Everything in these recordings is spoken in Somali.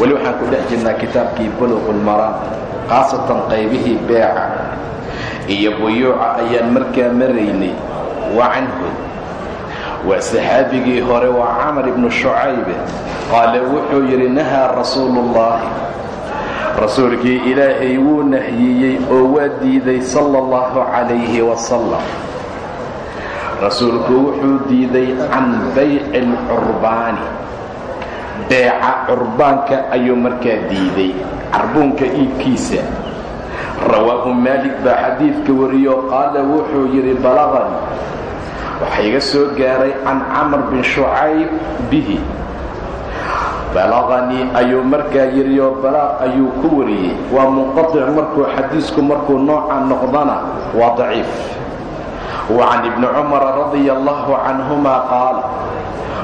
weli waxaan ku dhex jirnaa kitaabkii buluqulmaraan khaasatan qaybihii beeca. Iyo buyuuca ayaan markaa maraynay wa canhu. Waa saxaabigii hore waa camar ibnu shucaybe qaale wuxuu yidhi nahaa rasuuluullaahi rasuulkii ilaahay wuu nahyiyey oo waa diiday sala allahu calayhi wasalam rasuulku wuxuu diiday can bayci alcurbaani beeca curbaanka ayuu markaa diiday carbuunka iibkiisa. Rawaahu maalik baa xadiidka wariyo qaala wuxuu yidhi balaqani waxaa iga soo gaaray can camar bin shucayb bihi. Balaqanii ayuu markaa yidhioo balaaq ayuu ku wariyey. Waa munqatic markuu xadiisku markuu nooca noqdana waa daciif. Wa can ibni cumara radia allahu canhuma qaala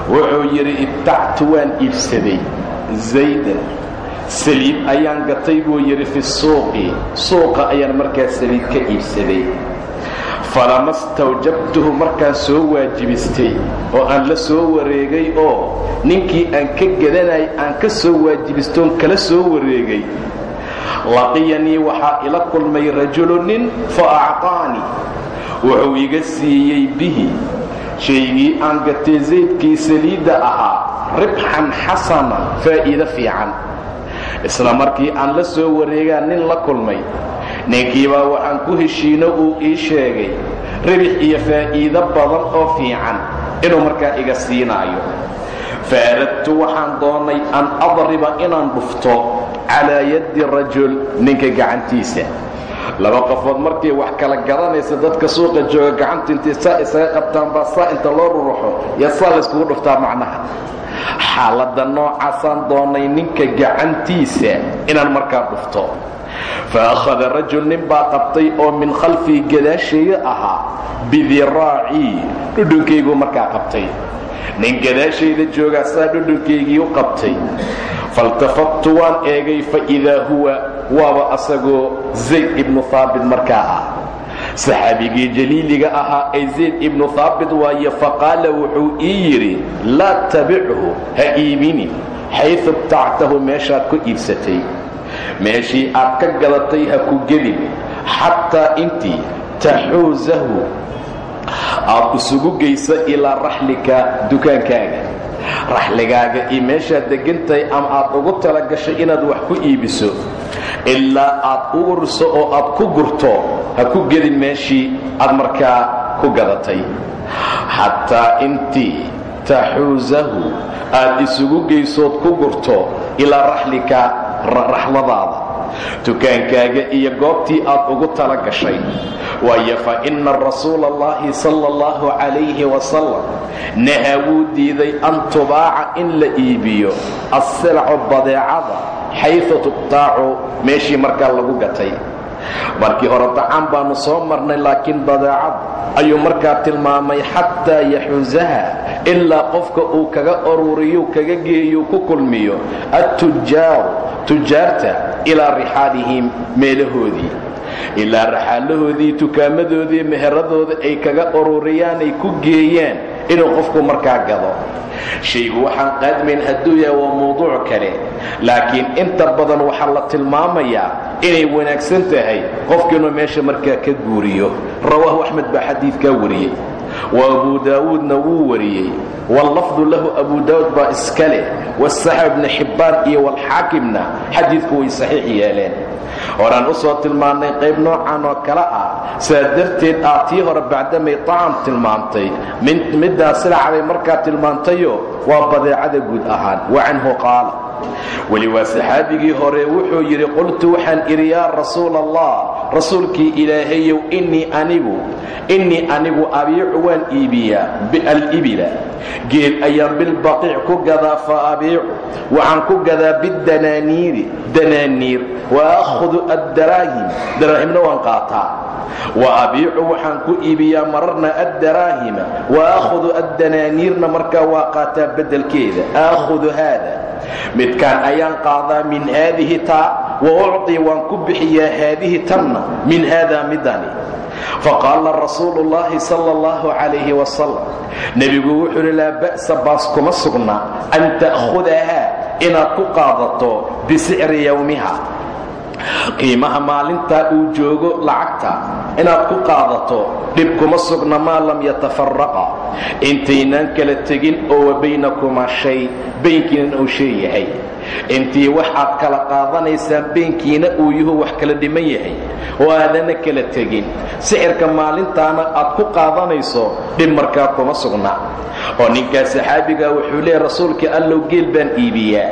wuxuu yidhi ibtactu waan iibsaday. Zaydan saliid ayaan gatay buu yidhi fi suuqi suuqa ayaan markaa saliid ka iibsaday. Falama stawjabtuhu markaan soo waajibistay oo aan la soo wareegay oo ninkii aan ka gadanay aan ka soo waajibistoon kala soo wareegay. Laqiyanii waxaa ila kulmay rajulu nin fa acطaanii wuxuu iga siiyey bihi shaygii aan gatay zaydkii saliidda ahaa ribxan xasana faa'iido fiican. Isla markii aan la soo wareegaa nin la kulmay ninkiibaa waxaan ku heshiino uu ii sheegay ribix iyo faa'iido badan oo fiican inuu markaa iga siinaayo. Fa aradtu waxaan doonay an adriba inaan dhufto calaa yaddi rajul ninka gacantiisa laba qofood markay wax kala garanaysa dadka suuqa jooga gacanta intay saa isaga qabtaan baa saa inta loo ruruxo yaa saa layskugu dhuftaa macnaha. Xaaladda noocaasaan doonay ninka gacantiisa inaan markaa dhufto. Fa akhada rajul nin baa qabtay oo min khalfii gadaashayga ahaa bidiraacii dhudhunkayguu markaa qabtay. Nin gadaashayda joogaa saa dhudhunkaygii u qabtay. Faltafattu waan eegay fa huwa waaba asagoo zayd ibnu haabit markaa ah saxaabigii jaliiliga ahaa ee zayd ibnu haabit waaye faqaala wuxuu ii yidhi laa tabichu ha iibinin xaysu ibtactahu meeshaad ku iibsatay. Meeshii aad ka gadatay ha ku gelin xataa intii taxuusahu aad isugu geysa ilaa raxlika dukaankaaga raxligaaga iyo meeshaad degantahay ama aad ugu talagashay inaad wax ku iibiso. Ilaa aad u urso oo aad ku gurto ha ku gedin meeshii aad markaa ku gadatay. Xataa intii taxuusahu aad isugu geysood ku gurto ilaa raxlika raxladaada dukaankaaga iyo goobtii aad ugu tala gashay. Waayo fa inna rasuula allahi sala allahu calayhi wasalam nahaa wuu diiday an tubaaca in la iibiyo assilcu badeecada xaysu tubtaacu meeshii markaa lagu gatay. Markii hore dacaan baannu soo marnay laakiin badeecad ayuu markaa tilmaamay xataa yaxuusaha ilaa qofka uu kaga ururiyu kaga geeyu ku kulmiyo. Attujaaru tujaarta ilaa rixaalihim meelahoodii. Ilaa raxaalahoodii tukaamadoodii meheradooda ay kaga ururiyaan ay ku geeyaan inuu qofku markaa gado. Shaygu waxaan qaadmayn hadduu yahay waa mawduuc kale. Laakiin inta badan waxaa la tilmaamayaa inay wanaagsan tahay qofkiinuu meesha markaa ka guuriyo. Rawaahu axmed baa xadiidkaa wariyey abu daawuudna wuu wariyey. Wallafdu lahu abu daawuud baa iska leh. Wasaxa ibnu xibbaan iyo walxaakimna xadiidku way saxiix yeeleen. Horaan u soo tilmaannay qayb noocan oo kale ah saa darteed aad tii hore bacdamay tacaam tilmaantay. Middaa silacbay markaa tilmaantayo waa badeecada guud ahaan. Wa canhu weli waa saxaabigii hore wuxuu yidhi qultu waxaan idhi yaa rasuula allah rasuulkii ilaahayow innii anigu innii anigu abiicu waan iibiyaa alibila geel ayaan bilbaqiic ku gadaa fa abiicu. Waxaan ku gadaa bidanaaniiri danaaniir wa aakhudu addaraahim. Daraahimna waan qaataa. Wa abiicu waxaan ku iibiyaa mararna addaraahima. Wa aakhudu addanaaniirna markaa waa qaataa beddelkeeda. Aakhudu haada midkaan ayaan qaadaa min haadihi taa wa ucطii waan ku bixiyaa haadihi tanna min haada midani faqaala rasuulu llaahi sala allahu calayhi wasalam nebigu wuxuu uhi laa ba'sa baas kuma sugna an ta'khudahaa inaad ku qaadato bisicri yowmiha qiimaha maalintaa uu joogo lacagta. Inaad ku qaadato dhib kuma sugna maa lam yatafaraqa intaynaan kala tegin oo wa baynakumaa shay baynkiinan uu shay yahay. Intii wax aad kala qaadanaysaan beenkiina uu yahu wax kala dhiman yahay. Oo aadana kala tegin. Sixirka maalintaana aad ku qaadanayso dhib markaa kuma sugna. Oo ninkaa saxaabigaa wuxuu leeyahy rasuulkii allow geel baan iibiyaa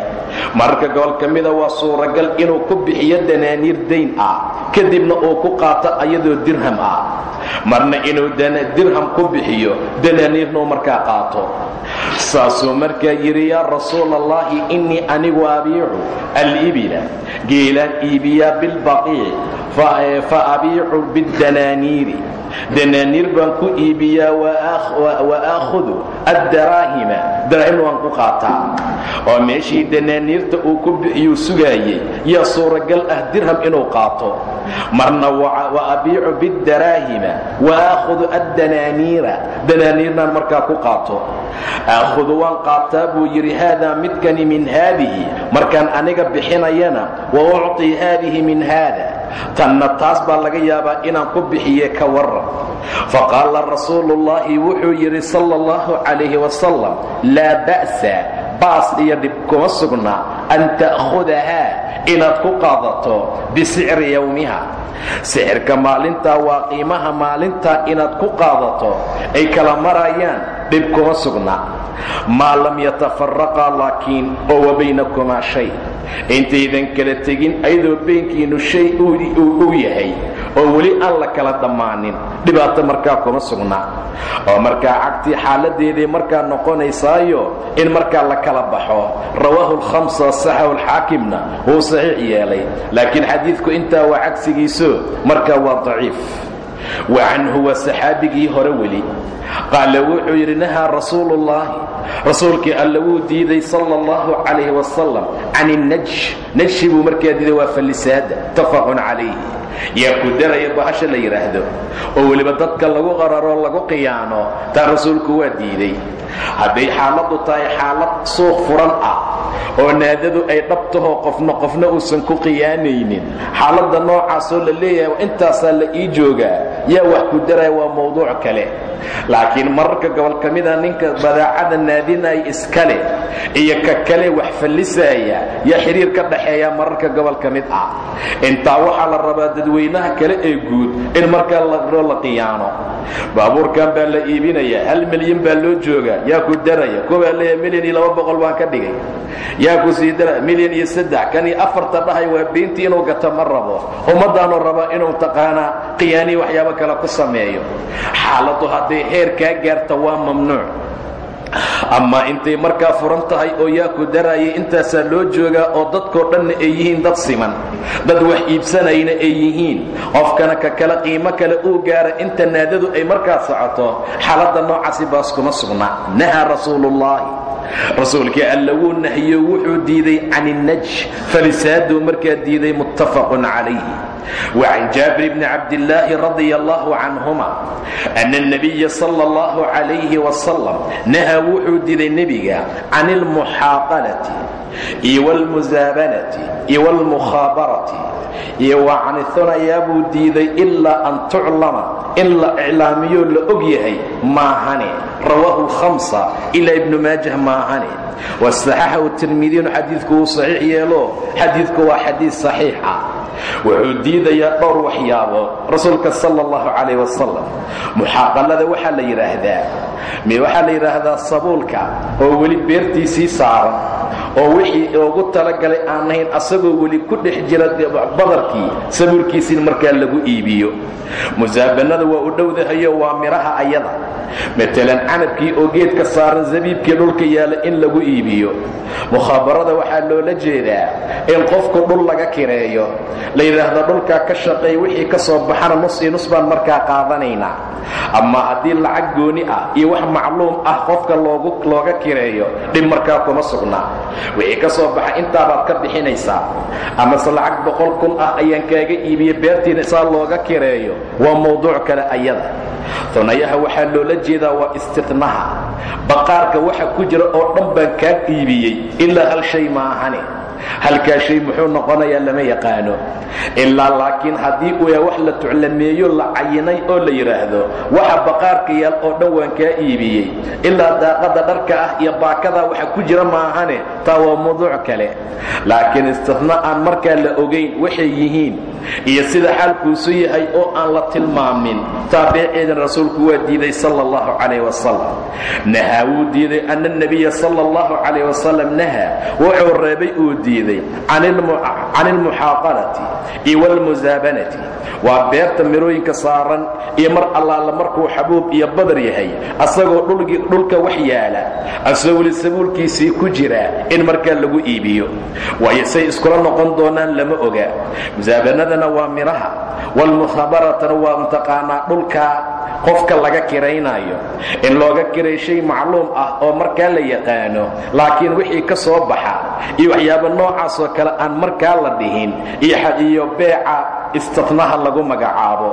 mararka gobol ka mida waa suuragal inuu ku bixiyo danaaniir dayn ah kadibna uu ku qaato ayadoo dirham ah. Marna inuu dirham ku bixiyo danaaniirnuu markaa qaato. Saasuu markaa yidhi yaa rasuul allahi innii anigu abiicu alibila. Geelaan iibiyaa bilbaqiic fa abiicu bidanaaniiri danaaniir baan ku iibiyaa wa aakhudu addaraahima. Daraahimna waan ku qaataa. Oo meeshii danaaniirta uu ku bixiyuu sugaayey yaa suuragal ah dirham inuu qaato. Marna wa abiicu biddaraahima wa aakhudu addanaaniira danaaniirnaan markaa ku qaato. Aakhudu waan qaataa buu yidhi haadaa midkani min haadihi markaan aniga bixinayana wa ucطii haadihi min haada tanna taas baa laga yaabaa inaan ku bixiye ka waran faqaala rasuulu ullaahi wuxuu yidhi sala allahu calayhi wasalam laa ba'sa baas iyo dhib kuma sugna an ta'khudahaa inaad ku qaadato bisicri yowmiha sixirka maalintaa waa qiimaha maalintaa inaad ku qaadato ay kala marayaan dhib kuma sugna maa lam yatafaraqaa laakiin oo wa baynakumaa shay intaydan kala tegin ayadoo beenkiinnu shay uu yahay oo weli aan la kala dhammaanin dhibaato markaa kuma sugna oo markaa cagtii xaaladeeday markaa noqonaysaayo in markaa la kala baxo rawaahu lhamsa saxahu lxaakimna wuu saxiix yeelay. Laakiin xadiidku intaa waa cagsigiiso markaa waa daciif. Wa canhu waa saxaabigii hore weli. Qaala wuxuu yidhi nahaa rasuulu rasuulkii alla wuu diiday sala allahu calayh wasalam can innajsh najshi buu markaa diiday waa fallisaada tafaqun calayhi. Yaa ku daraya bahasha la yidhaahdo oo weliba dadka lagu qararoo lagu qiyaano taa rasuulku waa diiday. Hadday xaaladdu tahay xaalad suuq furan ah oo naadadu ay dhabtahoo qofna qofna uusan ku qiyaanaynin. Xaaladda noocaasoo la leeyahay intaasaa la ii joogaa. Yaa wax ku daraya waa mawduuc kale. Laakiin mararka gobol ka mida ninka badaacada naadinaya iskale iyo ka kale wax fallisaaya yaa xiriir ka dhaxeeya mararka gobol ka mid ah. Intaa waxaa la rabaa dadweynaha kale ee guud in markaa loo la qiyaano. Baabuurkan baa la iibinaya hal milyan baa loo joogaa yaa ku daraya kuwaa leeya milyan iyo laba boqol baan ka dhigay. Yaa ku sii dara milyan iyo saddex kan iyo afarta dhahay waa beentii inuu gato ma rabo. Ummaddaanuu rabaa inuu taqaanaa qiyaanii waxyaabo kale ku sameeyo. Xaaladdu hadday heer kaa gaarta waa mamnuuc ama intay markaa furan tahay oo yaa ku darayay intaasaa loo joogaa oo dadkoo dhanna ay yihiin dad siman. Dad wax iibsanayna ay yihiin. Qofkana ka kale qiimo kale uu gaara inta naadadu ay markaa socoto xaaladda noocaasi baas kuma sugna. Nahaa rasuuluullaahi rasuulkii alla wuu nahiyo wuxuu diiday can innaj falisaaduu markaa diiday muttafaqun calayhi وعن جابر بن عبد الله رضي الله عنهما أن النبي صلى الله عليه وسلم نهى وحود النبي iyo waa canihunayaa buu diiday ilaa an tuclama in la iclaamiyoo la og yahay maahane. Rawaahu hamsa ilaa ibnu maajah maahane. Wasaxaxahu tirmidiinu xadiidku wuu saxiix yeelo. Xadiidku waa xadiid saxiixa. Wuxuu diidayaa dhowr waxyaabo rasuulka sala allahu calayh wasalam muxaaqalada waxaa la yidhaahdaa mi waxaa la yidhaahdaa sabuulka oo weli beertiisii saaran oo wixii ugu talagalay aan ahayn asagoo weli ku dhex jira badarkii sabuulkiisii markaa lagu iibiyo. Musaabanada waa u dhowdahayo waa midhaha ayada matalan canabkii oo geedka saaran zabiibkii dhulka yaalla in lagu iibiyo. Mukhabarada waxaa loola jeedaa in qofku dhul laga kireeyo. La yidhaahdo dhulkaa ka shaqeey wixii ka soo baxana nus iyo nus baan markaa qaadanaynaa. Ama haddii lacag gooni ah iyo wax macluum ah qofka looga kireeyo dhib markaa kuma sugnaa wixii ka soo baxa intaabaad ka bixinaysaa. Amase lacag boqol kun ah ayaan kaaga iibiye beertiina saa looga kireeyo waa mawduuc kale ayada hunayaha waxaa loola jeedaa waa istinaha baqaarka waxa ku jira oo dhan baan kaa iibiyey. Ilaa hal shay maahane halkaa shay muxuu noqonayaa lama yaqaano. Ilaa laakiin haddii uu yahay wax la tuclameeyo la cayinay oo la yidhaahdo waxa baqaarka yaal oo dhan waan kaa iibiyey. Ilaa daaqada dharka ah iyo baakadaa waxa ku jira maahane taa waa mawduuc kale. Laakiin istina aan markaa la ogayn waxay yihiin iyo sida xaalkuusu yahay oo aan la tilmaamin. Taabeeceedan rasuulku waa diiday sala allahu calayh wasalam nahaa wuu diiday ana nebiya sala allahu calayh wasalam nahaa. Wuxuu reebay uu diiday can ilmuxaaqalati iyo walmusaabanati waa beerta mirooyinka saaran iyo mar allaala markuu xabuub iyo badar yahay asagoo dhulka wax yaalla asagoo weli sabuulkiisii ku jira in markaa lagu iibiyo. Waayo say iskula noqon doonaan lama oga. Musaabanadana waa midhaha walmukhabaratana waa mtaqaanaa dhulka qofka laga kiraynaayo. In looga kiray shay macluum ah oo markaa la yaqaano laakiin wixii ka soo baxa iyo waxyaaba noocaasoo kale aan markaa la dhihin iyo beeca istinaha lagu magacaabo.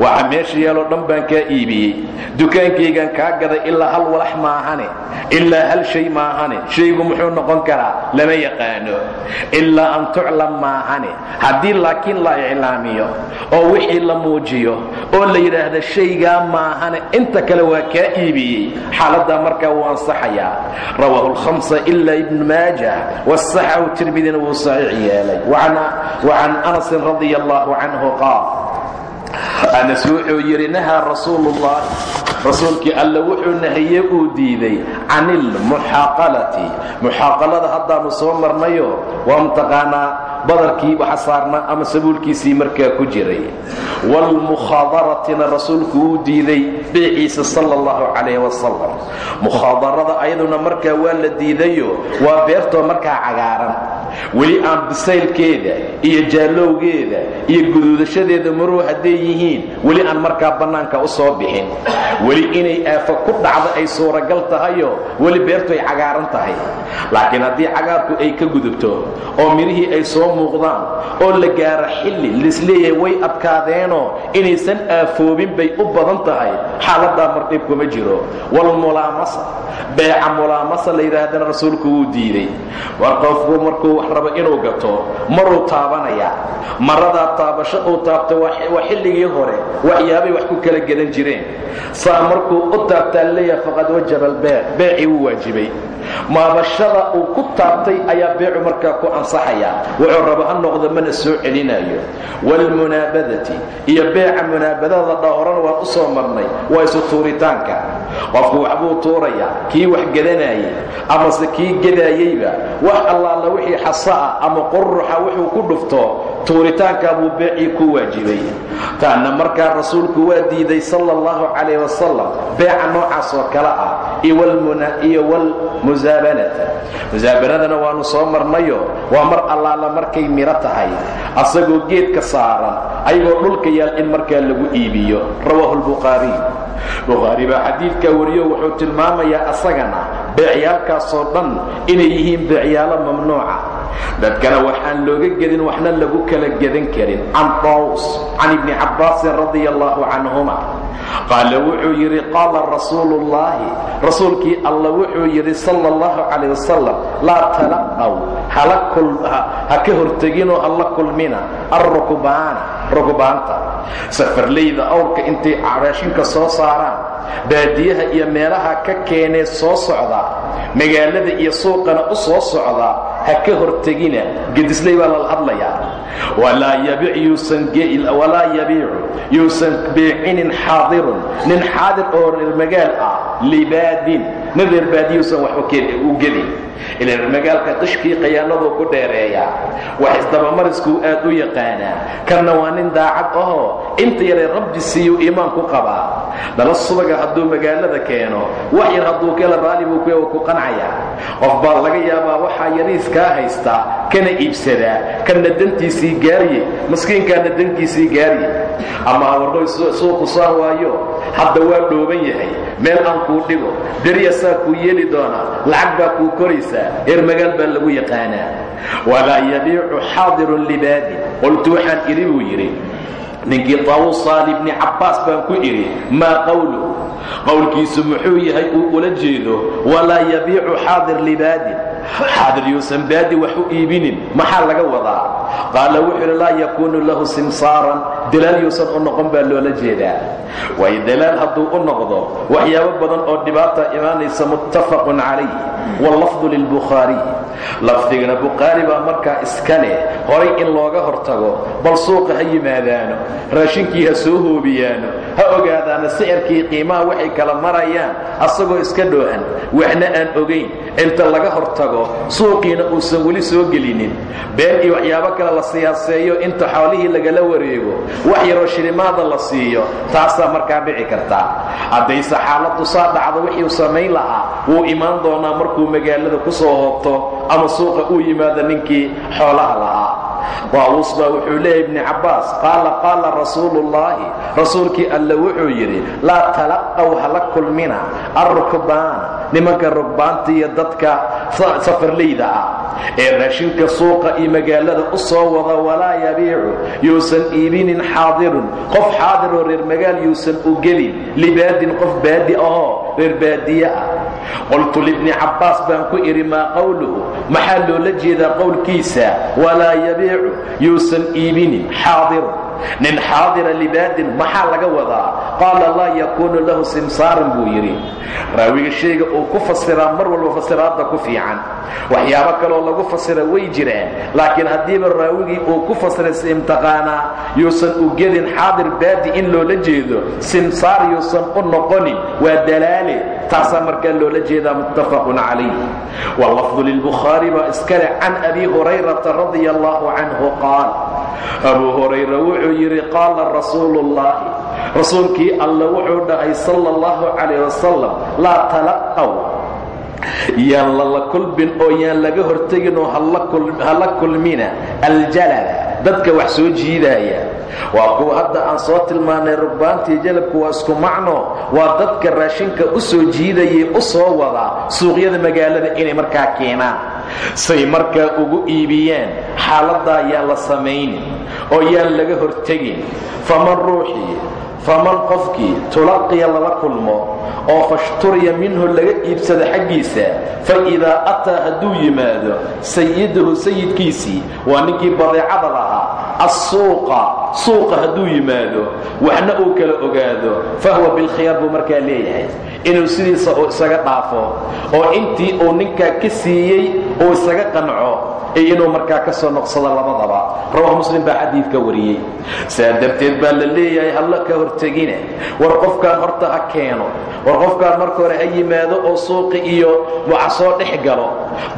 Waxa meesha yeeloo dhan baan kaa iibiyey. Dukaankaygan kaa gaday ilaa hal walax maahane ilaa hal shay maahane shaygu muxuu noqon karaa lama yaqaano. Ilaa an tuclam maahane haddii laakiin la iclaamiyo oo wixii la muujiyo oo la yidhaahda shaygaa maahane inta kale waa kaa iibiyey. Xaaladdaa markaa wuu ansaxayaa. Rawaahu lhamsa ila ibnu maajah wasaxahu tirmidina wuu saxiix yeelay. Wacan anasin radia allahu canhu qaal. Anas wuxuu yidhi nahaa rasuuluullahi rasuulkii alle wuxuu nahaye uu diiday can ilmuxaaqalati muxaaqalada haddaannu soo marnayo waa mtaqaanaa badarkii waxa saarnaa ama sabuulkiisii markaa ku jiray. Waalmukhaadaratina rasuulku wuu diiday beeciisa sala allahu calayh wasalam mukhaadarada ayaduna markaa waa la diidayo waa beertoo markaa cagaaran weli aan bisaylkeeda iyo jaallowgeeda iyo guduudashadeeda maruu hadday yihiin weli aan markaa bannaanka u soo bixin. Weli inay aafo ku dhacdo ay suuragal tahayo weli beertu ay cagaaran tahay. Laakiin haddii cagaarku ay ka gudubto oo midhihii ay soo muuqdaan oo la gaaro xilli laisleeyahay way adkaadeenoo inaysan aafoobin bay u badan tahay. Xaaladdaa mardhib kuma jiro. Walmulaamasa beeca mulaamasa la yidhaahdana rasuulku wuu diiday war qofku markuu wax rabo inuu gato maruu taabanayaa maradaa taabasho uu taabto waa xilligii hore waxyaabay wax ku kala gedan jireen. Saa markuu u taabtaa leeyaha faqad wajaba albeec beecii wuu maabashada uu ku taabtay ayaa beecu markaa ku ansaxayaa wuxuu rabo ha noqdo mana soo celinayo. Waalmunaabadati iyo beeca munaabadada dhahorana waan u soo marnay. Waa isu tuuritaanka. Qofku waxbuu tuurayaa kii wax gedanayay amase kii gedaayeyba wax allaala wixii xasa'a ama quruxa wuxuu ku dhufto tuuritaankaa buu beecii ku waajibay. Taanna markaa rasuulku waa diiday sala allahu calayh wasalam beeca noocaas oo kale ah iyo walmusaabanata musaabanadana waannu soo marnayo. Waa mar allaala markay midho tahay. Asagoo geedka saaran ayagoo dhulka yaal in markaa lagu iibiyo. Rawaahu lbukhaariy bukhaari baa xadiidkaa wariyo wuxuu tilmaamayaa asagana beecyaalkaasoo dhan inay yihiin beecyaalo mamnuuca dadkana waxaan looga gedin waxna lagu kala gedan karin. Can daws can ibni cabbaasin radia allahu canhuma. Qaala wuxuu yidhi qaala rasuulu ullaahi rasuulkii alla wuxuu yidhi sala allahu calayh wasalam laa talaqaw ha ka horteginoo hala kulmina alrukbaana rukbaanta. Safarlayda awrka intay raashinka soo saaraan baadiyaha iyo meelaha ka keenee soo socda magaalada iyo suuqana u soo socda ha ka hortegina gedisley baa lala hadlayaa walaa yabiicu yuusan beecinin xaadirun nin xaadir oo reer magaal ah libaadin. Nin reer baadiyuusan wax u gedin ilan magaalka qishkii qayaanaduu ku dheereeyaa wax isdabamariskuu aad u yaqaanaa kanna waa nin daacad ahoo inta yaray rabbi siiyuu iimaan ku qabaa dhala subaga hadduu magaalada keeno wax yar hadduu kela raalli buu ku ku qancayaa qof baa laga yaabaa waxaa yariis kaa haysta kana iibsadaa kanna dantiisii gaariye maskiinkaana dankiisii gaariye ama habarnoy suuqu saan waayo. Hadda waa dhooban yahay. Meel aan kuu dhigo. Deryasaa kuu yeeli doonaa lacag baa kuu koraysaa reer magaal baa lagu yaqaanaa. Walaa yabiicu xaadirun libaadin. Qoltu waxaan idhi buu yidhi ninkii taawusaal ibni cabbaas baan ku idhi maa qawlu? Qowlkiisu muxuu yahay uu ula jeedo walaa yabiicu xaadir libaadin xaadir yuusan baadi wax u iibinin maxaa laga wadaa? Qaala wuxuu idhi laa yakuunu lahu simsaaran. Dalaal yuusan u noqon baa loola jeedaa. Waayo dalaal hadduu u noqdo waxyaabo badan oo dhibaata imaanaysa muttafaqun calayh wallafdu lilbukhaariy lafdigana bukhaari baa markaa iska leh horay in looga hortago bal suuqa ha yimaadaano raashinkii ha soo hoobiyaano ha ogaadaana sicirkii qiimaha waxay kala marayaan asagoo iska dhoohan. Waxna aan ogayn inta laga hortago suuqiina uusan weli soo gelinin. Been iyo waxyaabo kale la siyaaseeyo inta xoolihii lagala wareego. Wax yaroo shilimaada la siiyo taasaa markaa dhici kartaa haddayse xaaladdu saa dhacdo wixii uu samayn lahaa wuu imaan doonaa markuu magaalada ku soo hoobto ama suuqa uu yimaado ninkii xoolaha lahaa daawuus baa wuxuu leeyahy ibni cabbaas. Qaala qaala rasuuluullaahi rasuulkii alle wuxuu yidhi laa talaqaw hala kulmina arrukbaana nimanka rugbaanta iyo dadka safarlayda ah ee raashinka suuqa iyo magaalada u soo wada walaa yabiicu yuusan iibinin xaadirun. Qof xaadiroo reer magaal yuusan u gelin libaadin qof baadi ahoo reer baadiye ah. Qoltu libni cabbaas baan ku idhi maa qowluhu maxaa loola jeedaa qowlkiisa? Walaa yabiicu yuusan iibinin xaadirun nin xaadira libaadin maxaa laga wadaa? Qaala laa yakuunu lahu simsaaran buu yidhi. Raawiga shayga uu ku fasiraa mar walba fasiraadda ku fiican. Waxyaabo kaloo lagu fasira way jiraan. Laakiin haddiiba raawigii uu ku fasiray simtaqaanaa yuusan u gelin xaadir baadi in loola jeedo simsaar yuusan u noqonin waa dalaale taasaa markaa loola jeedaa muttafaqun calayh. Wallafdu lilbukhaari baa iskale can abi hurayrata radia allahu canhu qaal. Abuu hurayra wuxuu yidhi qaala rasuulu ullaahi rasuulkii alle wuxuu dhahay sala allahu calayh wasalam laa talaqaw yaan lala kulbin oo yaan laga hortegin oo hala kulmina aljalala dadka wax soo jiidaaya waa kuwa hadda aan soo tilmaanay rugbaantii jalabku waa isku macno. Waa dadka raashinka u soo jiidayay u soo wadaa suuqyada magaalada inay markaa keenaan. Say markaa ugu iibiyaan xaaladdaa yaan la samaynin oo yaan laga hortegin. Faman ruuxii faman qofkii tulaqiya lala kulmo oo fashturiya minhu laga iibsada xaggiisa fa idaa ataa hadduu yimaado sayidahu sayidkiisii waa ninkii badeecada lahaa assuuqa suuqa hadduu yimaado waxna uu kala ogaado fahuwa bilkhiyaar buu markaa leeyahay. Inuu sidiisa uu isaga dhaafo oo intii uu ninkaa ka siiyey uu isaga qanco iyo inuu markaa ka soo noqsado labadaba. Rawahu muslim baa xadiidka wariyey. Saa darteed baa la leeyahay halla ka hortegine war qofkaan horta ha keeno war qofkaan marka hore ha yimaado oo suuqi iyo waxa soo dhex galo.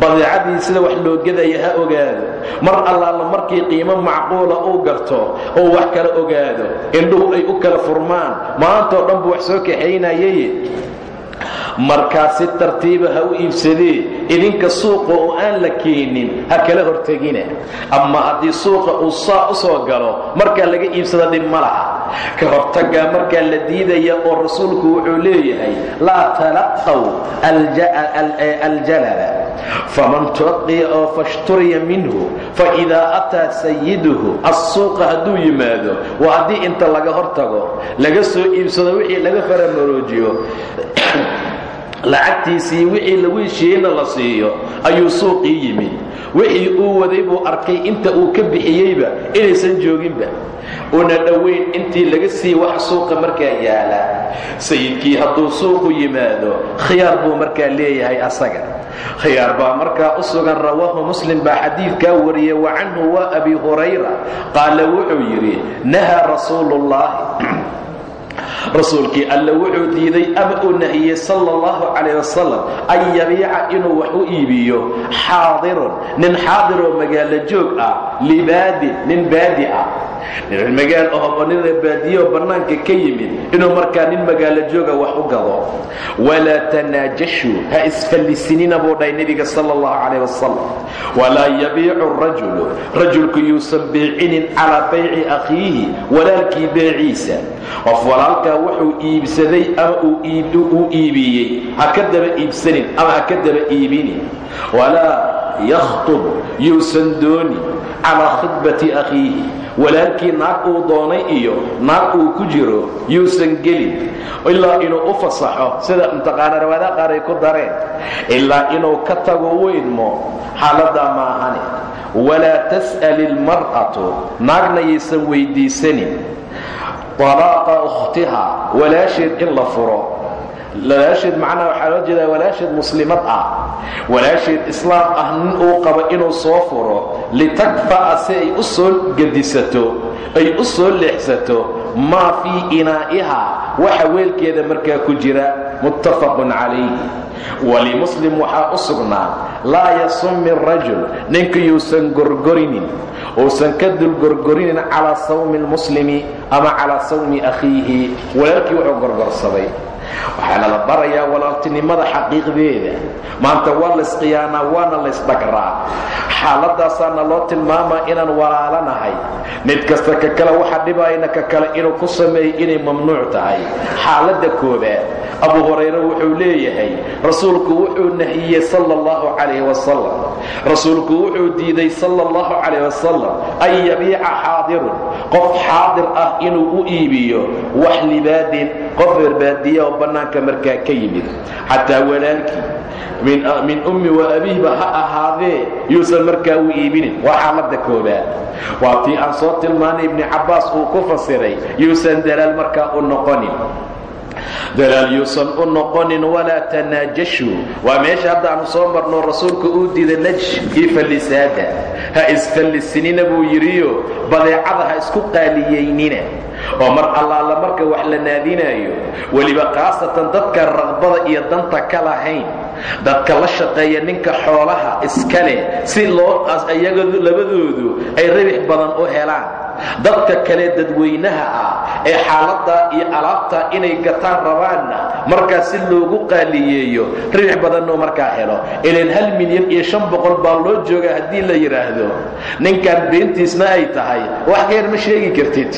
Badeecadii sida wax loo gedaya ha ogaado. Mar allaala markii qiimo macquula uu garto oo wax kala ogaado. Indhuhu ay u kala furmaan. Maantao dhan buu wax soo kaxaynayay markaa si tartiiba ha u iibsadee idinka suuqa oo aan la keenin ha kala hortegina ama haddii suuqa uu saa u soo galo markaa laga iibsada dhib ma laha. Ka hortagaa markaa la diidaya oo rasuulku wuxuu leeyahay laa talaqaw aljalala faman tulaqiya oo fashturiya minhu faidaa ataa sayiduhu assuuqa hadduu yimaado waa haddii inta laga hortago laga soo iibsado wixii laga faramaroojiyo lacagtiisii wixii lagu heshiiyeyna la siiyo ayuu suuqii yimid wixii uu waday buu arkay inta uu ka bixiyeyba inaysan jooginba una dhowayn intii laga siiyey wax suuqa markaa yaalla sayidkii hadduu suuqu yimaado khiyaar buu markaa leeyahay asaga khiyaar baa markaa u sugan rawaahu muslim baa xadiidkaa wariyey wa canhu waa abi hurayra. Qaala wuxuu yidhi nahaa rasuuluullaahi rasuulkii alle wuxuu diiday ama uu nahiyey sala allahu calayh wasalam an yabiica inuu wax u iibiyo? Xaadirun nin xaadir oo magaalo joog ah libaadin nin baadi ah nin magaal oo nin baadiyeoo bannaanka ka yimid inuu markaa nin magaalo jooga wax u gado. Walaa tanaajashuu ha isfallisinina buu dhahay nebiga sala allahu calayh wasalam walaa yabiicu rajulu rajulku yuusan beecinin calaa bayci akhiihi walaalkii beeciisa. Qof walaalkaa wuxuu iibsaday ama uu iibiyey. Ha ka daba iibsanin ama ha ka daba iibinin. Walaa yakhtub yuusan dooni calaa khidbati akhiihi walaalkii naag uu doonay iyo naag uu ku jiro yuusan gelin ilaa inuu u fasaxo sida mtaqaana rawaada qaar ay ku dareen ilaa inuu ka tago weynmo xaaladdaa maahane walaa tas'al ilmar'atu naagna yaysan weyddiisanin. Talaaqa ukhtiha walaasheed in la furo walaasheed macnaha waxaa loo jeedaa walaasheed muslimad ah. Walaasheed islaam ah nin uu qabo inuu soo furo litakfa'a si ay u soo gedisato ay u soo leexsato maa fii inaa'iha waxa weelkeeda markaa ku jira muttafaqun calayhi. Walimuslim waxaa u sugnaa laa yasumi rajul ninka yuusan gorgorinin uusan ka dul gorgorinin calaa sawmi lmuslimi ama calaa sawmi akhiihi. Walaalkii wuxuu gorgorsaday waxaana la barayaa walaaltinimada xaqiiqdeeda. Maanta waa laysqiyaanaa waana laysdhagraa xaaladaasaana loo tilmaamaa inaan walaalanahay mid kasta ka kale waxa dhibayna ka kale inuu ku sameeyo inay mamnuuc tahay. Xaaladda koobaad abu hurayre wuxuu leeyahay rasuulku wuxuu nahiyey sala allahu calayh wasalam rasuulku wuxuu diiday sala allahu calayh wasalam an yabiica xaadirun qof xaadir ah inuu u iibiyo wax libaadin qof reerbaadiya oo bannaanka markaa ka yimid. Xataa walaalkii min ummi wa abiihba ha ahaadee yuusan markaa u iibinin. Waa xaaladda koobaad. Waa tii aan soo tilmaanay ibni cabbaas uu ku fasiray yuusan dalaal markaa u noqonin. Dalaal yuusan u noqonin walaa tanaajashuu waa meesha hadda aanu soo marno rasuulku uu diida naj io fallisaada ha isfallisinina buu yidhiyo badeecada ha isku qaaliyeynina oo mar allaala marka wax la naadinayo weliba khaasatan dadka raqbada iyo danta ka lahayn dadka la shaqeeya ninka xoolaha iska leh si loo iyaga labadoodu ay rabix badan u helaan. Dadka kale dadweynaha ah ee xaaladdaa iyo alaabtaa inay gataan rabaanna markaa si loogu qaaliyeeyo ribix badanuu markaa helo. Ilan hal milyan iyo shan boqol baa loo joogaa haddii la yidhaahdo ninkan beentiisna ay tahay wax ka yar ma sheegi kartid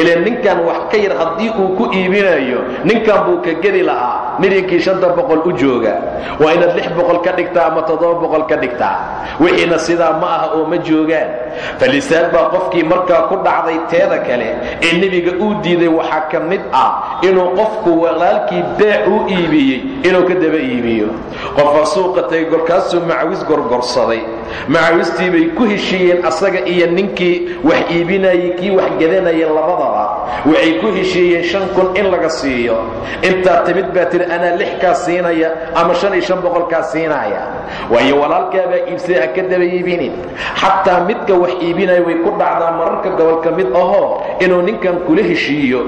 ilan ninkan wax ka yar haddii uu ku iibinayo ninkan buu ka geli lahaa milyankii shanta boqol u jooga. Waa inaad lix boqol ka dhigtaa ama toddoba boqol ka dhigtaa. Wixiina sidaa ma aha oo ma joogaan. Falisaad baa qofkii markaa ku dhacday teeda kale ee nebiga uu diiday waxaa ka mid ah inuu qofku walaalkii beec u iibiyey inuu ka daba iibiyo. Qofa suuqa tagay golkaasuu macawis gorgorsaday. Macawistii bay ku heshiiyeen asaga iyo ninkii wax iibinayay kii wax gadanaya labadaba waxay ku heshiiyeen shan kun in laga siiyo. Intaa timid baa tiri anaa lix kaa siinaya ama shan iyo shan boqol kaa siinaya. Waayo walaalkaabaa iibsada ha ka daba iibinin. Xataa midka wax iibinaya way ku dhacdaa mararka gobolka mid ahoo inuu ninkan kula heshiiyo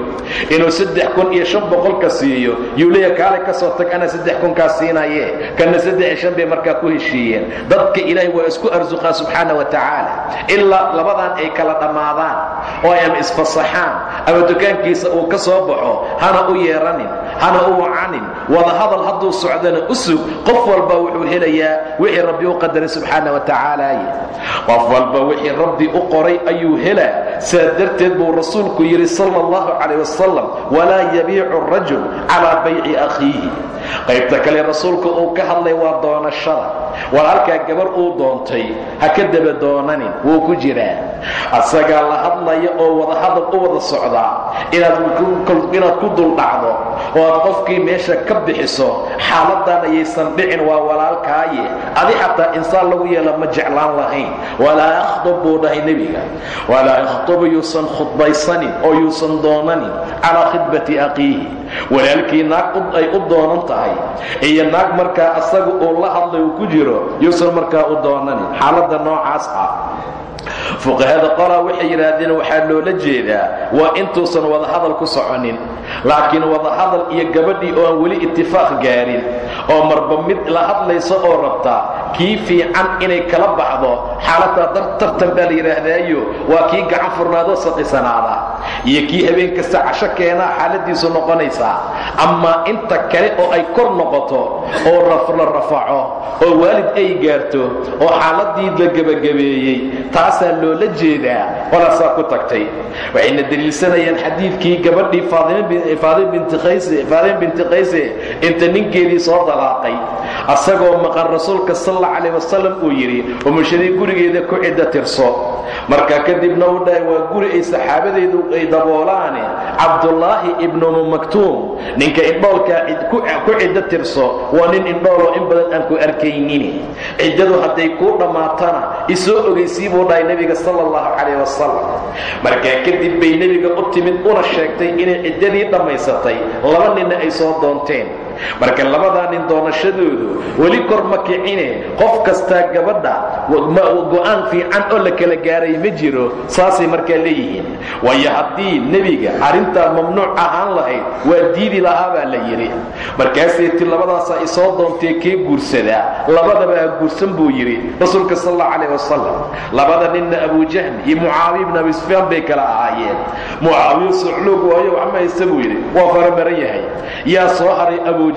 inuu saddex kun iyo shan boqolka siiyo. Yuu leeya kaale ka soo tag anaa saddex kun kaa siinaye. Kana saddex shan bay markaa ku heshiiyeen. Dadka ilaahay waa isku arsuqaa subxaana wa tacaala ilaa labadan ay kala dhammaadaan oo ay ama isfasaxaan ama dukaankiisa uu ka soo baxo hana u yeeranin hana u wacanin wadahadal hadduu socdana u sug. Qof walba wuxuu helayaa wixii rabbi u qadaray subxaana wa tacaalaye qof walba wixii rabbi u qoray ayuu helaa. Saa darteed buu rasuulku yidhi sala allahu calayh wasalam walaa yabiicu rajul calaa bayci akhiihi. Qaybta kale rasuulka uu ka hadlay waa doonashada. Walaalkaa gabar uu doontay ha ka daba doonanin wuu ku jiraa. Asagaa la hadlaya oo wadahadal u wada socdaa. Inaad ku duldhacdo oo aad qofkii meesha ka bixiso xaaladan ayaysan dhicin waa walaalkaaye. Adi xataa insaan lagu yeela ma jeclaan lahayn. Walaa yakhdub buu dhahay nebiga. Walaa yakhdubu yuusan khudbaysanin oo yuusan doonanin calaa khidbati aqiihi. Walaalkii naag ay u doonan tahay iyo naag markaa asaga uu la hadlay uu ku jiro yuusan markaa u doonanin. Xaaladda noocaas ah fuqahada qolaa waxay yidhaahdeen waxaa loola jeedaa waa intuusan wadahadal ku soconin. Laakiin wadahadal iyo gabadhii oo aan weli itifaaq gaarin oo marba mid la hadlaysa oo rabta kii fiican inay kala baxdo xaaladaa tartan baa la yidhaahdaayo waa kii gacan furnaadoo saqisanaada. Iyo kii habeen kasta casho keenaa xaaladiisu noqonaysaa amaa inta kale oo ay kor noqoto oo la rafaco oo waalid ay gaarto oo xaaladii la gebagabeeyey taasaa loola jeedaa qolaasaa ku tagtay. Waxayna deliilsanayaan xadiidkii gabadhii faadima binti qayse inta ninkeedii soo dalaaqay. Asagoo maqan rasuulka sal alla calayh wasalam uu yidhi umashadii gurigeeda ku cidda tirso. Marka kadibna uu dhahay waa guri ay saxaabadeedu ay daboolaane cabdullaahi ibnu maktuum. Ninka indhoolkaa ku ciddo tirso waa nin indhooloo in badan aan ku arkaynin ciddadu hadday kuu dhammaatana isoo ogaysii buu dhahay nebiga sala allahu calayh wasalam markaa kadib bay nebiga u timid una sheegtay inay ciddadii dhammaysatay. Laba ninna ay soo doonteen marka labadaa nin doonashadoodu weli kor ma kicine qof kastaa gabadha go'aan fiican oo la kala gaaray ma jiro saasay markaa leeyihiin. Waayo haddii nebiga arrintaa mamnuuc ahaan lahayd waa diidi lahaa baa la yidhi. Markaasay ti labadaasaa isoo doontee kee guursadaa labadaba ha guursan buu yidhi rasuulka sal allahu calayh wasalam labada ninna abujahl iyo mucaawiya ibn abi sufyaan bay kala ahaayeen. Mucaawiya sucluug waayo wax ma haysta buu yidhi waa faramaran yahay. Yaa soo haray abu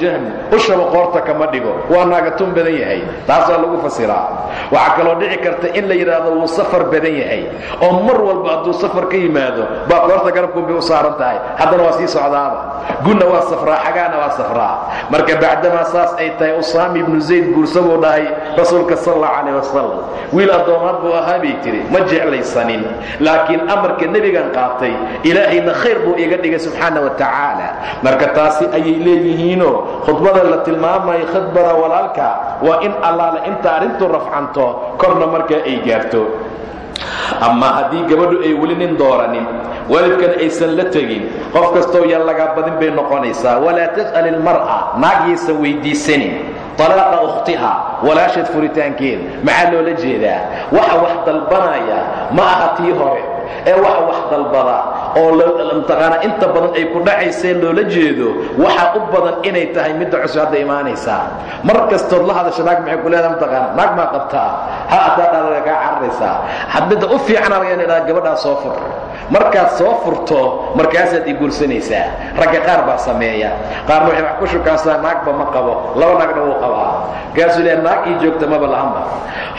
ushaba qoorta kama dhigo waa naagatun badan yahay taasaa lagu fasiraa waxaa kaloo dhici karta in la yidhaahdo wuu safar badan yahay oo mar walba hadduu safar ka yimaado baa qoorta garabkunbay u saaran tahay. Haddana waa sii socdaaba. Gunna waa safraa xagaana waa safraa. Marka bacdamaa saas ay tahay usaami ibnu zayd guursa buu dhahay rasuulka sal allahu calayh wasalam wiil addoomaad buu ahaa bay tiri ma jeclaysanin. Laakiin amarka nebigan qaatay ilaahayna khayr buu iga dhigay subxaana wa tacaala marka taasi ayay leeyihiinoo khudbada la tilmaamayo khadbada walaalka waa in allaale inta arrintu rafcanto korna markaa ay gaarto. Ama haddii gabadhu ay weli nin dooranin waalidkan aysan la tegin qof kastoo yaan lagaa badin bay noqonaysaa. Walaa tas'al ilmar'a naag yaysan weyddiisanin talaaqa ukhtiha walaasheed furitaankeed maxaa loola jeedaa? Waxa wax dalbanaya ma aha tii hore. Ee waxa wax dalbada oo mataqaanaa inta badan ay ku dhacayseen loola jeedo waxa u badan inay tahay midda cusub hadda imaanaysaa. Mar kastood la hadasha naag maxay ku leedaha mataqaana naag maa qabtaa? Ha adaa dhaalada kaa cararaysaa hadmidda u fiicana laga ina dhaha gabadhaa soo fur. Markaad soo furto markaasaad i guursanaysaa ragga qaar baa sameeya. Qaarna waxay wax ku shukaasaa naagba ma qabo. Laba naagna wuu qabaa. Markaasuu leeya naag ii joogta maba la'anba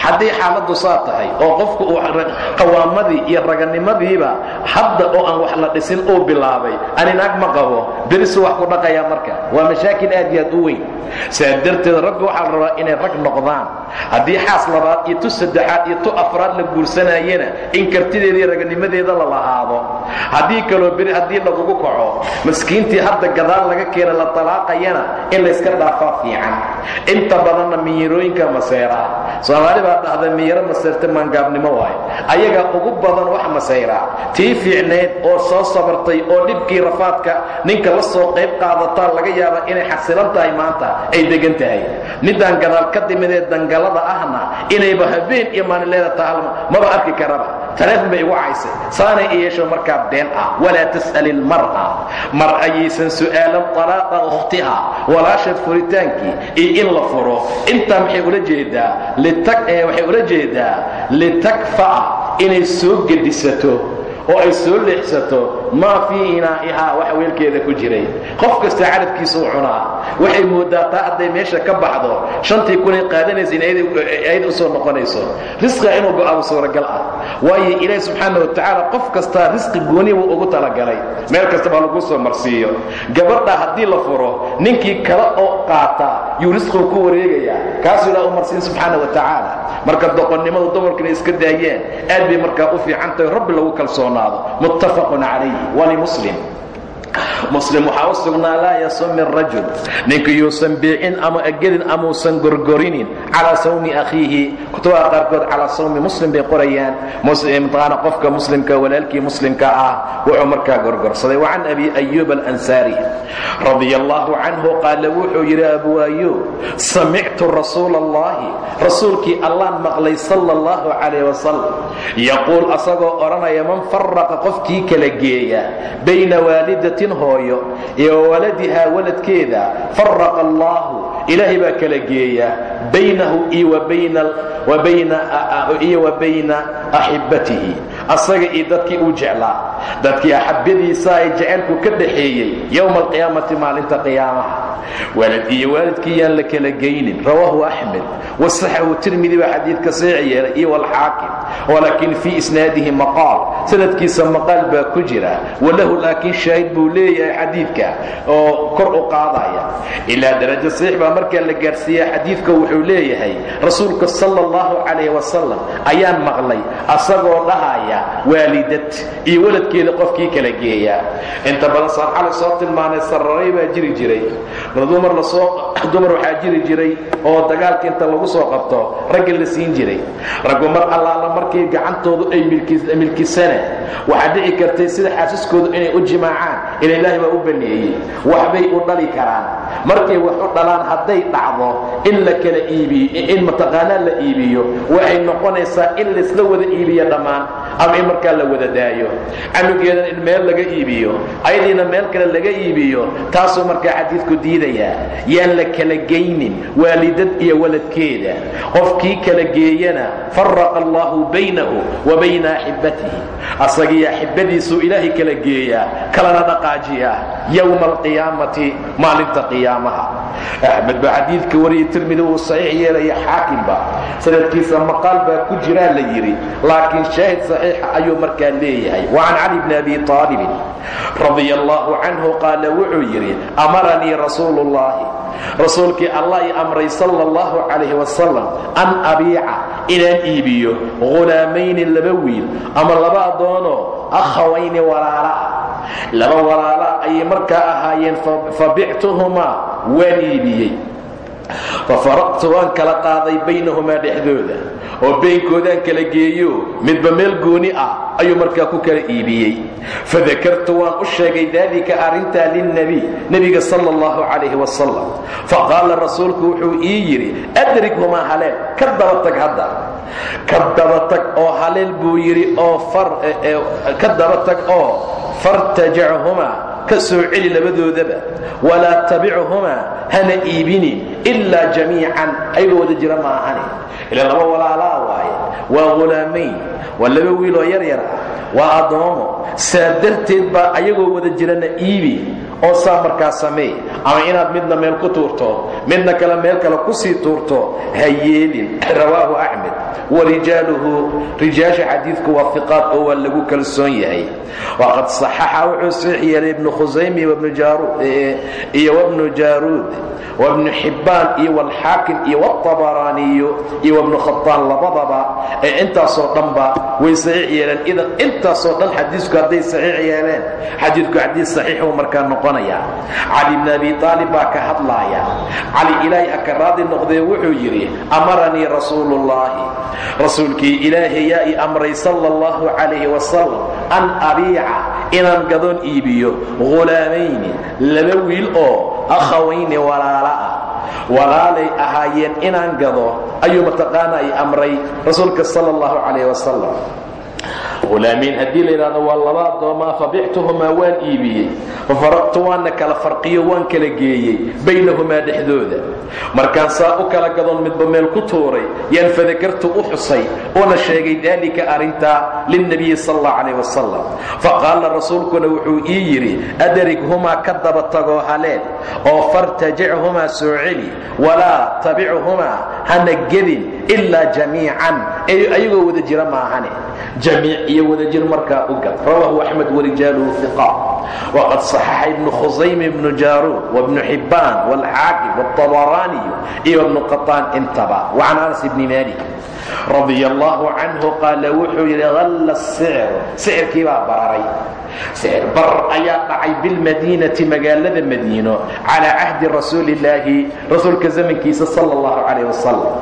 haddii xaaladdu saa tahay oo qofku uu qawaamadii iyo raganimadiiba hadda oo aan wax la dhisin uu bilaabay ani naag ma qabo berisu wax ku dhaqayaa marka. Waa mashaakil aad iyo aad u weyn. Saa darteed ragga waxaa la rabaa inay rag noqdaan. Haddii xaas labaad iyo tu saddexaad iyo tu afraad la guursanayana in kartideeda iyo raganimadeeda la lahaado. Haddii kaloo beri haddii lagugu kaco maskiintii hadda gadaal laga keena la talaaqayana in layska dhaafaa fiican. Inta badanna miyirooyinka maseera soomaali baa dhahda miyaro maseerta maangaabnimo waayo. Ayagaa ugu badan wax masayra. Tii fiicnayd oo soo sabartay oo dhibkii rafaadka ninka la soo qayb qaadataa laga yaaba inay xasilan tahay maanta ay degan tahay. Midaan gadaal ka dimidee dangalada ahna inayba habeen iyo maalinleeda tahalma maba arki karaba. Taleefon bay igu caysay. Saanay i yeesho markaa been ah walaa tas'al ilmar'a mar ayaysan su'aalan talaaqa ukhtiha walaasheed furitaankii iyo in la furo. Intaa maxay ula jeedaa waxay ula jeedaa litakfa'a inay soo gedisato oo ay soo leexsato maa fii inaa'ihaa wax weelkeeda ku jiray. Qof kasta carabkiisuu cunaa. Waxay moodaa taa hadday meesha ka baxdo shantii kunay qaadanaysa in ayd u soo noqonayso. Risqiga inuu go'aabo suuragal ah. Waayo ilaahi subxaana wa tacaala qof kastaa risqi gooni buu ugu talagalay. Meel kastaba lagu soo marsiiyo. Gabadha haddii la furo ninkii kale oo qaata yuu risqigu ku wareegayaa. Kaasuu ilaah u marsiin subxaana wa tacaala marka doqonnimadu dumarkuna iska daayeen aad bay markaa u fiican tahay rabbi lagu kalsoonaado muttafaqun calayh walimuslim muslim waxaa u sugnaa laa yasumi rajul. Ninka yuusan biicin ama agedin amausan gorgorinin calaa sawmi akhiihi. Kutubaha qaarkood calaa sawmi muslim bay qorayaan. Mataqaana qofka muslimka walaalkii muslimka ah wuxuu markaa gorgorsaday. Wa can abi ayuub alansaari radia allahu canhu qaala wuxuu yidhi abu ayuub samictu rasuula allahi rasuulkii maqlay sala allahu calayh wasalam yaquul asagoo odhanaya man faraqa qofkii kala geeya bayna waalidatin hooyo iyo waladihaa waladkeeda faraqa allaahu ilaahay baa kala geeya baynahu iyo wa bayna axibatihi asaga iyo dadkii uu jeclaa. Dadkii axabadiisa ay jecelku ka dhaxeeyey yowma alqiyaamati maalinta qiyaamaha. Waalid iyo waalidkii yaan la kala geynin rawaahu axmed wasaxahu tirmidi baa xadiidka saxiix yeelay iyo walxaakim walaakin fii isnaadihi maqaal sanadkiisa maqaal baa ku jira walahu laakiin shaahid buu leeyahay xadiidka oo kor u qaadaya. Ilaa darajo saxiix baa markaa la gaarsiiya xadiidka wuxuu leeyahay rasuulka sala allahu calayh wasalam ayaan maqlay asagoo dhahaya waalidad iyo waladkeeda qofkii kala geeya. Inta badan saan cali soo tilmaanay sararay baa jiri jiray. Dumar la soo dumar waxaa jiri jiray oo dagaalka inta lagu soo qabto ragga la siin jiray. Raggu mar allaala markay gacantoodu ay milkisana waxaa dhici kartay sida xaasiskoodu inay u jimaacaan ila ilaahay baa u baneeyey. Waxbay u dhali karaan. Markay wax u dhalaan hadday dhacdo in la kala iibiyo in mataqaanaa la iibiyo waxay noqonaysaa in laysla wada iibiyo dhammaan ama in markaa la wada daayo. Canugeedan in meel laga iibiyo ayadiina meel kale laga iibiyo taasuu markaa xadiidku diidayaa. Yaan la kala geynin waalidad iyo waladkeeda. Qofkii kala geeyana faraqa allahu baynahu wa bayna axibatihi asagiyo axibadiisuu ilaahay kala geeyaa kalana dhaqaajiyaa yowma alqiyaamati maalinta qiyaamaha. Axmed baa xadiidka wariya tirmidi uu saxiix yeelaya xaakimba sanadkiisa maqaal baa ku jiraa la yidhi laakiin shaahid saxiixa ayuu markaa leeyahay. Wa cali bni abi aalibin radia allahu canhu wuxuu yidhi amaranii rasuulu ullahi rasuulkii allah amray sala allahu calayh wasalam an abiica inaan iibiyo ghulaamayni laba wiil ama laba addoonoo akhawayni walaalaah laba walaala ayay markaa ahaayeen fabictuhumaa waan iibiyey fafaraqtu waan kala qaaday baynahumaa dhexdooda oo baynkoodaan kala geeyo midba meel gooni ah ayuu markaa ku kala iibiyey. Fadakartu waan u sheegay daalika arrintaa lilnebiy nebiga sala allahu calayhi wasalam faqaala rasuulku wuxuu ii yidhi adrighumaa haleel ka daba tag hadda. Ka daba tag oo haleel buu yidhi oo ka daba tag oo fartajachumaa ka soo celi labadoodaba. Walaa tabichumaa hana iibinin ilaa jamiican ayagoo wada jira ma ahani ila laba walaalaa waaye waa ghulaamayn waa laba wiiloo yaryar. Ah waa adoomo saa darteed baa ayagoo wada jirana iibi oo saa markaa samee. Ama inaad midna meel ku tuurto midna kale meel kale ku sii tuurto ha yeelin. Rawaahu axmed warijaaluhu rijaasha xadiidku waa fiqaad oo waa lagu kalsoon yahay. Waqad saxaxa wuxuu saix yeelay ibn khusaymi eh, iyo wabnu jaaruud wabnu xibbaan iyo walxaakim iyo wاطabaraaniyo iyo wabnu khataan labadaba. Ee intaasoo dhanba way saxiix yeeleen. Idan intaasoo dhan xadiisku hadday saxiix yeeleen xadiidku xadiis saxiixuu markaa noqonaya cali bn abi aalib baa ka hadlaaya. Cali ilaahay aka raadi noqdee wuxuu yidhi amaranii rasuulu ullahi rasuulkii ilaahay yaa i amray sala allahu calayhi wasalam an abiica inaan gadoon iibiyo ghulaamayni laba wiil oo akhawayni walaala ah walaalay ahaayeen inaan gado ayuu mataqaana i amray rasuulka sala allahu calayh wasalam hulaamiin haddii la yidhahdo waa laba addoomaa fabictuhumaa waan iibiyey fafaraqtu waana kala farqiyo waan kala geeyey baynahumaa dhexdooda markaan saa u kala gadoon midba meel ku tuuray yaan fadakartu u xusay una sheegay daalika arrintaa lilnabiyi sal allah calayh wasalam faqaala rasuulkuna wuxuu ii yidhi adarighumaa ka daba tagoo haleel oo fartajichumaa soo celi walaa tabichumaa hana gedin ilaa jamiican ayagoo wada jira maahane jamiic iyo wadajir markaa u gad rawaahu axmed warijaaluhu iqa waqad saxaxa ibnu khusaymi ibnu jaaruud wabnu xibbaan waalxaakim wاطabaraaniyu iyo ibnu qaطaan intaba wacan anas ibni malik radia allahu canhu qaala wuxuu yidhi halla sicru sicirkii baa bararay sicir bar ayaa dhacay bilmadiinati magaalada madiino calaa cahdi rasuulillaahi rasuulka zamankiisa sala allahu calayh wasalam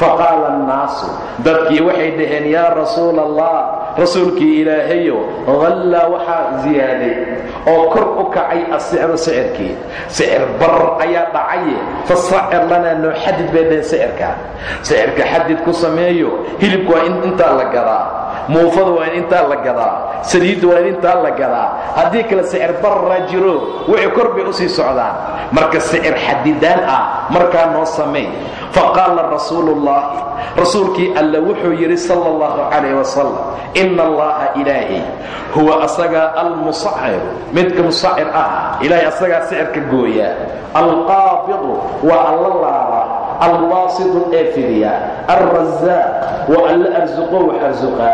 faqaala annaasu dadkii waxay dhaheen yaa rasuula allah rasuulkii ilaahayow hallaa waxaa ziyaaday oo kor u kacay asicru sicirkii. Sicir bar ayaa dhacaye fasacir lanaa noo xadid bay sicirka. Sicirka xadid ku sameeyo hilibku waa la gadaa muufada waa in intaa la gadaa saliidda waa in la haddii kale sicir barraa jiro wixii kor bay u sii socdaan. Marka sicir xadidaan ah markaa noo sameey faqaala rasuuluullaahi rasuulkii alla wuxuu yidhi sala allahu calayh wasalam ina allaha ilaahay huwa asagaa almusacir midka musacir ah ilaahay asagaa sicirka gooya. Alqaabidu waa alla laaba alwaasidu ee fidiya. Alrasaaq waa alla arsuqo wax arsuqa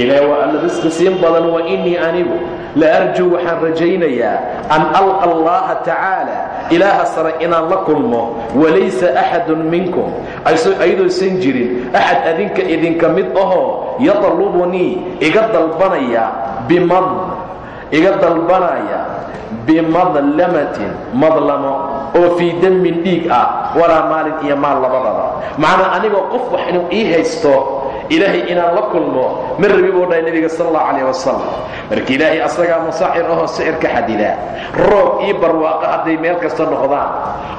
ilaahay waa alla risqi siin badan wa innii anigu la arjuu waxaan rajaynayaa an alqa allaha tacaala. Ilaaha sare inaan la kulmo walaysa axadun minkum. Ayadoosan jirin axad adinka idinka mid ahoo yatlubunii iga dalbanaya iga dalbanaya bimadlamatin madlamo oo fii demmin dhiig ah walaa maalin iyo maal labadaba. Macnaa anigoo qof wax inuu ii haysto ilaahay inaan la kulmo ma rabi buu dhahay nebiga sal allahu calayh wasalam marka ilaahay asagaa musaxir ahoo sicirka xadida roob iyo barwaaqo hadday meel kasta noqdaan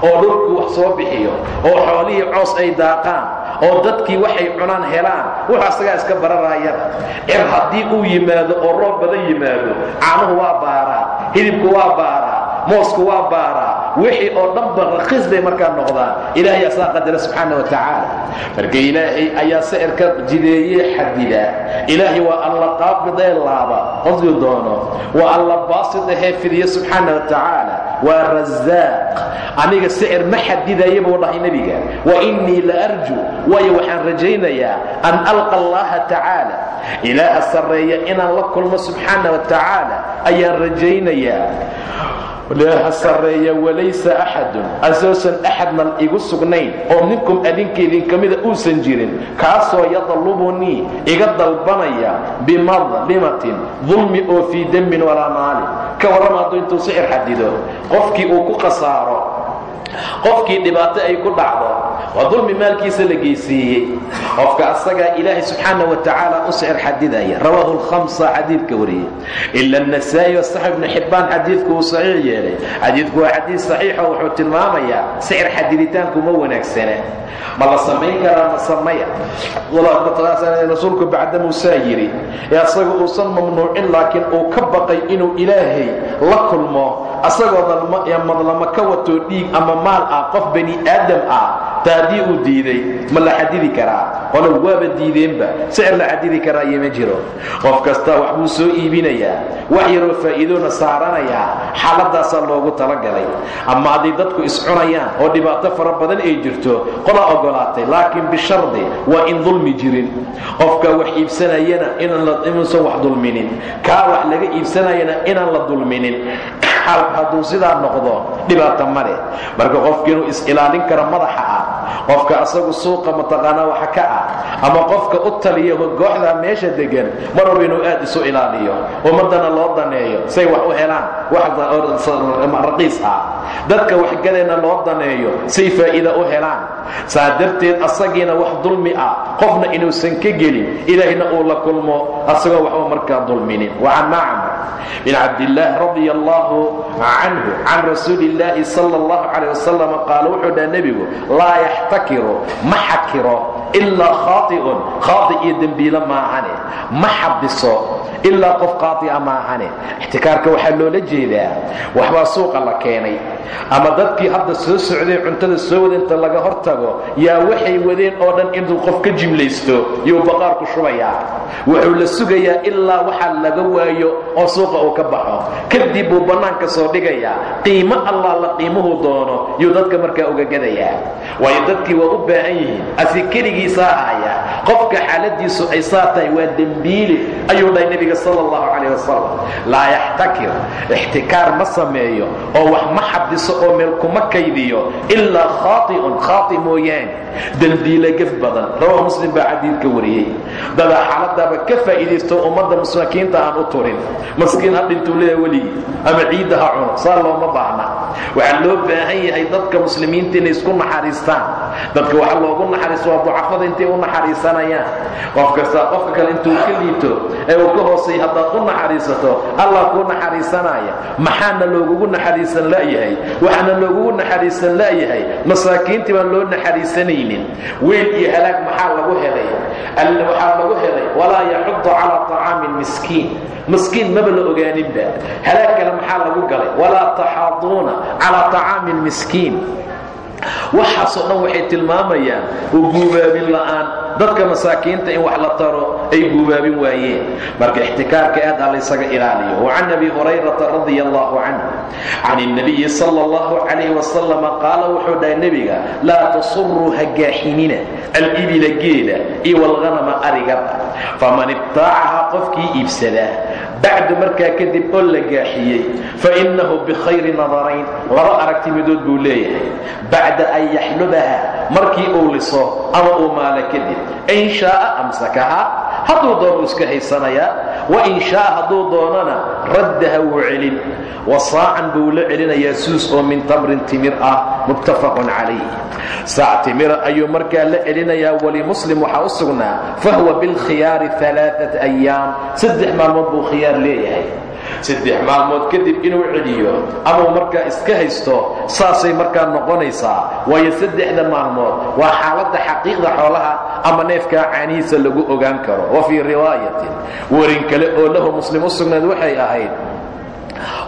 oo dhulku wax soo bixiyo oo xoolihii coos ay daaqaan oo dadkii waxay cunaan helaan wuxuu asagaa iska bararaayada cir haddii uu yimaado oo roob badan yimaado caanuhu waa baaraa hilibku waa baaraa moosku waa baaraa wixii oo dhanba rakiis bay markaa noqdaan. Ilaahay asaa qadara subxaana wa tacaala. Marka ilaahay ayaa sicirka jideeye xadida. Ilaahay waa alla qaabidee laaba. Qofkii doono waa alla baasid ahee fidiya subxaana wa tacaala. Waa rasaaq aniga sicir ma xadidaya buu dhahay nebiga. Wa innii la arju. Waayo waxaan rajaynayaa an alqa allaha tacaala. Ilaaha sarreeya inaan la kulmo subxaana wa tacaala. Ayaan rajaynayaa ilaaha sarreeya walaysa axadun asoosan axadnan igu sugnayn oo minkum adinka idinka mida uusan jirin. Kaasoo yadlubunii iga dalbanaya bimadlimatin dulmi oo fii demmin walaa maalin. Ka warrama hadduu intuu sixir xadido qofkii uu ku khasaaro qofkii dhibaato ay ku dhacdo waa dulmi maalkiisa la geysiiyey. Qofka asagaa ilaahay subxaana wa tacaala u sicir xadidaya. Rawaahu lhamsa xadiidka wariyey. Ila anasaa'i wasax ibnu xibbaan xadiidku uu saxiix yeelay. Xadiidku waa xadiid saxiixa wuxuu tilmaamayaa sicir xadiditaanku ma wanaagsane. Ma la samayn karaa ma samaya. Rasuulku bacda muusaa yidhi ee asaga uusan mamnuucin laakiin uu ka baqay inuu ilaahay la kulmo asagoo madlamo ka wato dhiig ama maal ah qof bani aadam ah ta haddii uu diiday ma la xadidi karaa qolo waaba diideenba sicir la xadidi karaa iyo ma jiro. Qof kasta wax buu soo iibinayaa wax yaroo faa'iidoona saaranayaa xaaladaasaa loogu talagalay. Ama hadday dadku iscunayaan oo dhibaato fara badan ay jirto qolaa ogolaatay laakiin bishardi waa in dulmi jirin. Qofka wax iibsanayana inuusan wax dulminin. Kaa wax laga iibsanayana inaan la dulminin. Hadduu sidaa noqdo dhibaato ma leh. Marka qofka inuu is-ilaalin karo madaxa ah qofka asagu suuqa mataqaanaa waxa ka ah ama qofka u taliya kooxdaa meesha degan mar walba inuu aad isu ilaaliyo ummaddana loo daneeyo say wax u helaan raqiis ah. Dadka waxgadayna loo daneeyo say faa'iida u helaan. Saa darteed asagiina wax dulmi ah qofna inuusan ka gelin ilaahna uu la kulmo asagoo waxba markaa dulminin. Wacan bin cabdillaah radia allahu canhu can rasuuli illaahi sala allahu calayh wasalam qaala wuxuu dhaha nebigu laa yaxtakiru ma xakiro ilaa khaai'un khaai iyo dembiilo maahane. Ma xabiso ilaa qof khaaia maahane. Ixtikaarka waxaa loola jeedaa waxbaa suuqa la keenay. Ama dadkii hadda soo socday cuntada soo wada inta laga hor tago yaa waxay wadeen oo dhan intuu qof ka jimlaysto yuu baqaarku shubayaa. Wuxuu la sugayaa ilaa waxaa laga waayo oo suuqa uu ka baxo. Kadib buu bannaanka soo dhigayaa. Qiimo allah la qiimuhu doono yuu dadka markaa uga gadayaa. Waayo dadkii waa u baahan yihiin asi keligiisaa ahaya qofka xaaladiisu ay saa tahay waa dembiile ayuu dhahay nebiga sala allahu calayh wasalam laa yaxtakir ixtikaar ma sameeyo oo wax ma xabiso oo meel kuma kaydiyo ilaa khaai'un khaai mooyaane. Dembiile gef badan rawahu muslim baa xadiidka wariyey. Dadaa xaaladaaba ka faa'iidaysto ummadda masaakiinta aan u turin. Maskiin ha dhintuu leeya weligii ama ciidda ha cuno saa looma baahna. Waxaa loo baahan yahay dadka muslimiinta inay isku naxariistaan dadka waxa loogu naxariisto waa ducafada intay u naxariisanayaan. Qof kastaa qofka kale intuu ka liito ee uu ka hoosay haddaad u naxariisato allah kuu naxariisanaya. Maxaana loogugu naxariisan la'yahay? Waxaana loogugu naxariisan la'yahay? Masaakiintii baan loo naxariisanaynin. Weel iyo halaag maxaa lagu helay? Waxaa lagu helay walaa yaxudu calaa طacaami miskiin. Miskiin maba la ogaaninba. Halaag kale maxaa lagu galay? Walaa taxaaduuna calaa طacaami miskiin waxaasoo dhan waxay tilmaamayaan oo guubaabin la'aan. Dadka masaakiinta in wax la taro ay guubaabin waayeen. Marka ixtikaarka aad ha isaga ilaaliyo. Wa can abi hurayrata radia allahu canhu can اnabiyi sal allahu calayh wasalama qaala wuxuu dhahay nebiga laa tasuruu hagaaxinina alibila geela iyo walghanama arigaba faman ibtaacaha qofkii iibsadaa bacdu markaa kadib oo la gaaxiyey fainahu bikhayri nadarayn. Laba aragti midood buu leeyahay. Bacda an yaxlubaha markii uu liso ama uu maalo kadib. In shaaa amsakahaa hadduu doono iska haysanayaa wain shaaa hadduu doonana raddaha wuu celin. Wasaacan buu la celinayaa suus oo min tamrin timir ah muttafaqun calayh. Saac timira ayuu markaa la celinayaa walimuslim waxaa u sugnaa fahuwa bilkhiyaari alaaat ayaam saddex maalmood buu khiyaar leeyahay saddex maalmood kadib inuu celiyo ama markaa iska haysto saasay markaa noqonaysaa. Waayo saddexda maalmood waa xaaladda xaqiiqda xoolaha ama neefkaa caanihiisa lagu ogaan karo. Wa fii riwaayatin. Warin kale oo lahu muslim u sugnayd waxay ahayd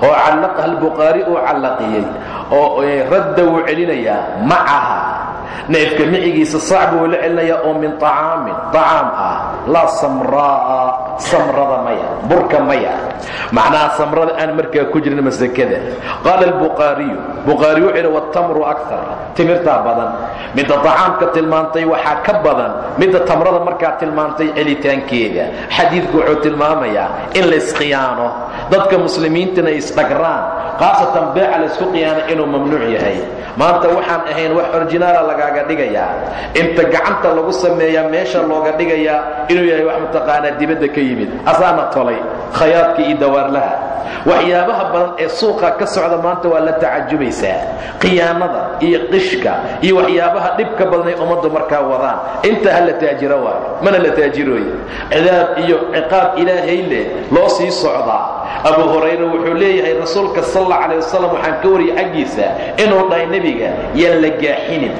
oo callaqaha albukhaari uu callaqiyey oo radda wuu celinayaa macaha neefka micigiisa saac buu la celinayaa oo min acaamin acaam ah. Laa samraa'a samrada maya burka maya. Macnaha samrada aan markaa ku jirin masakada. Qaala albukhaariyu bukhaari wuxuu yidhi watamru akar timirtaa badan. Midda acaamka tilmaantay waxaa ka badan. Midda tamrada markaa tilmaantay celitaankeeda. Xadiidku wuxuu tilmaamayaa in laysqiyaano dadka muslimiintana isdhagraan khaasatan beeca laysku qiyaana inuu mamnuuc yahay. Maanta waxaan ahayn wax orjinaala lagaaga dhigayaa. Inta gacanta lagu sameeyaa meesha looga dhigayaa inuu yahay wax mataqaanaa dibadda ka yimid. Asaana tolay khayaadka iyo dawaarlaha waxyaabaha badan ee suuqa ka socda maanta waa la tacajubaysaa khiyaanada iyo qishka iyo waxyaabaha dhibka badan ay ummaddu markaa wadaan. Inta ha la taajiro waayo mana la taajirooye cidaab iyo ciqaab ilaahay leh loo sii socdaa. Abu hurayra wuxuu leeyahay rasuulka sal alla calay wasalam waxaan ka wariyay xaggiisa inuu dhahay nebiga yaan la gaaxinin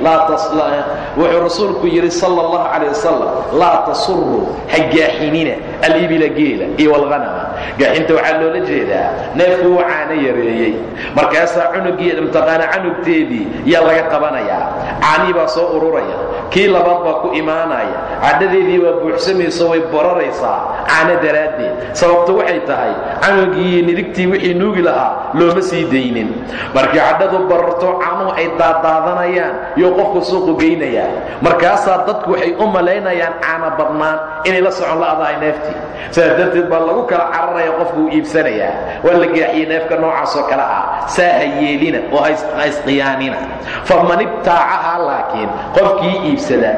wuxuu rasuulku yidhi sal allahu calay wasalam laa tasuruu ha gaaxinina alibila geela iyo walghanama. Gaaxinta waxaa loola jeedaa neefku wuu caano yareeyey. Markaasaa cunugii mtaqaana canugteedii yaa laga qabanayaa. Caanii baa soo ururaya kii labaad baa ku imaanaya. Cadhadeedii baa buuxsamayso way boraraysaa caano daraaddeed. Sababtu waxay tahay canugii nidigtii wixii nuugi lahaa looma sii daynin. Markii cadhadu bararto caanuhu ay daadaadanayaan yo qofku suuqu geynayaa markaasaa dadku waxay u malaynayaan caano badnaan inay la socon la'dahay neeftii. Sidaas darteed baa lagu kala cararaya qofku uu iibsanayaa. Waa la gaaxiyey neefka noocaasoo kale ah. Saa ha yeelina oo ha isqiyaanina faman ibtaacahaa laakiin qofkii iibsada.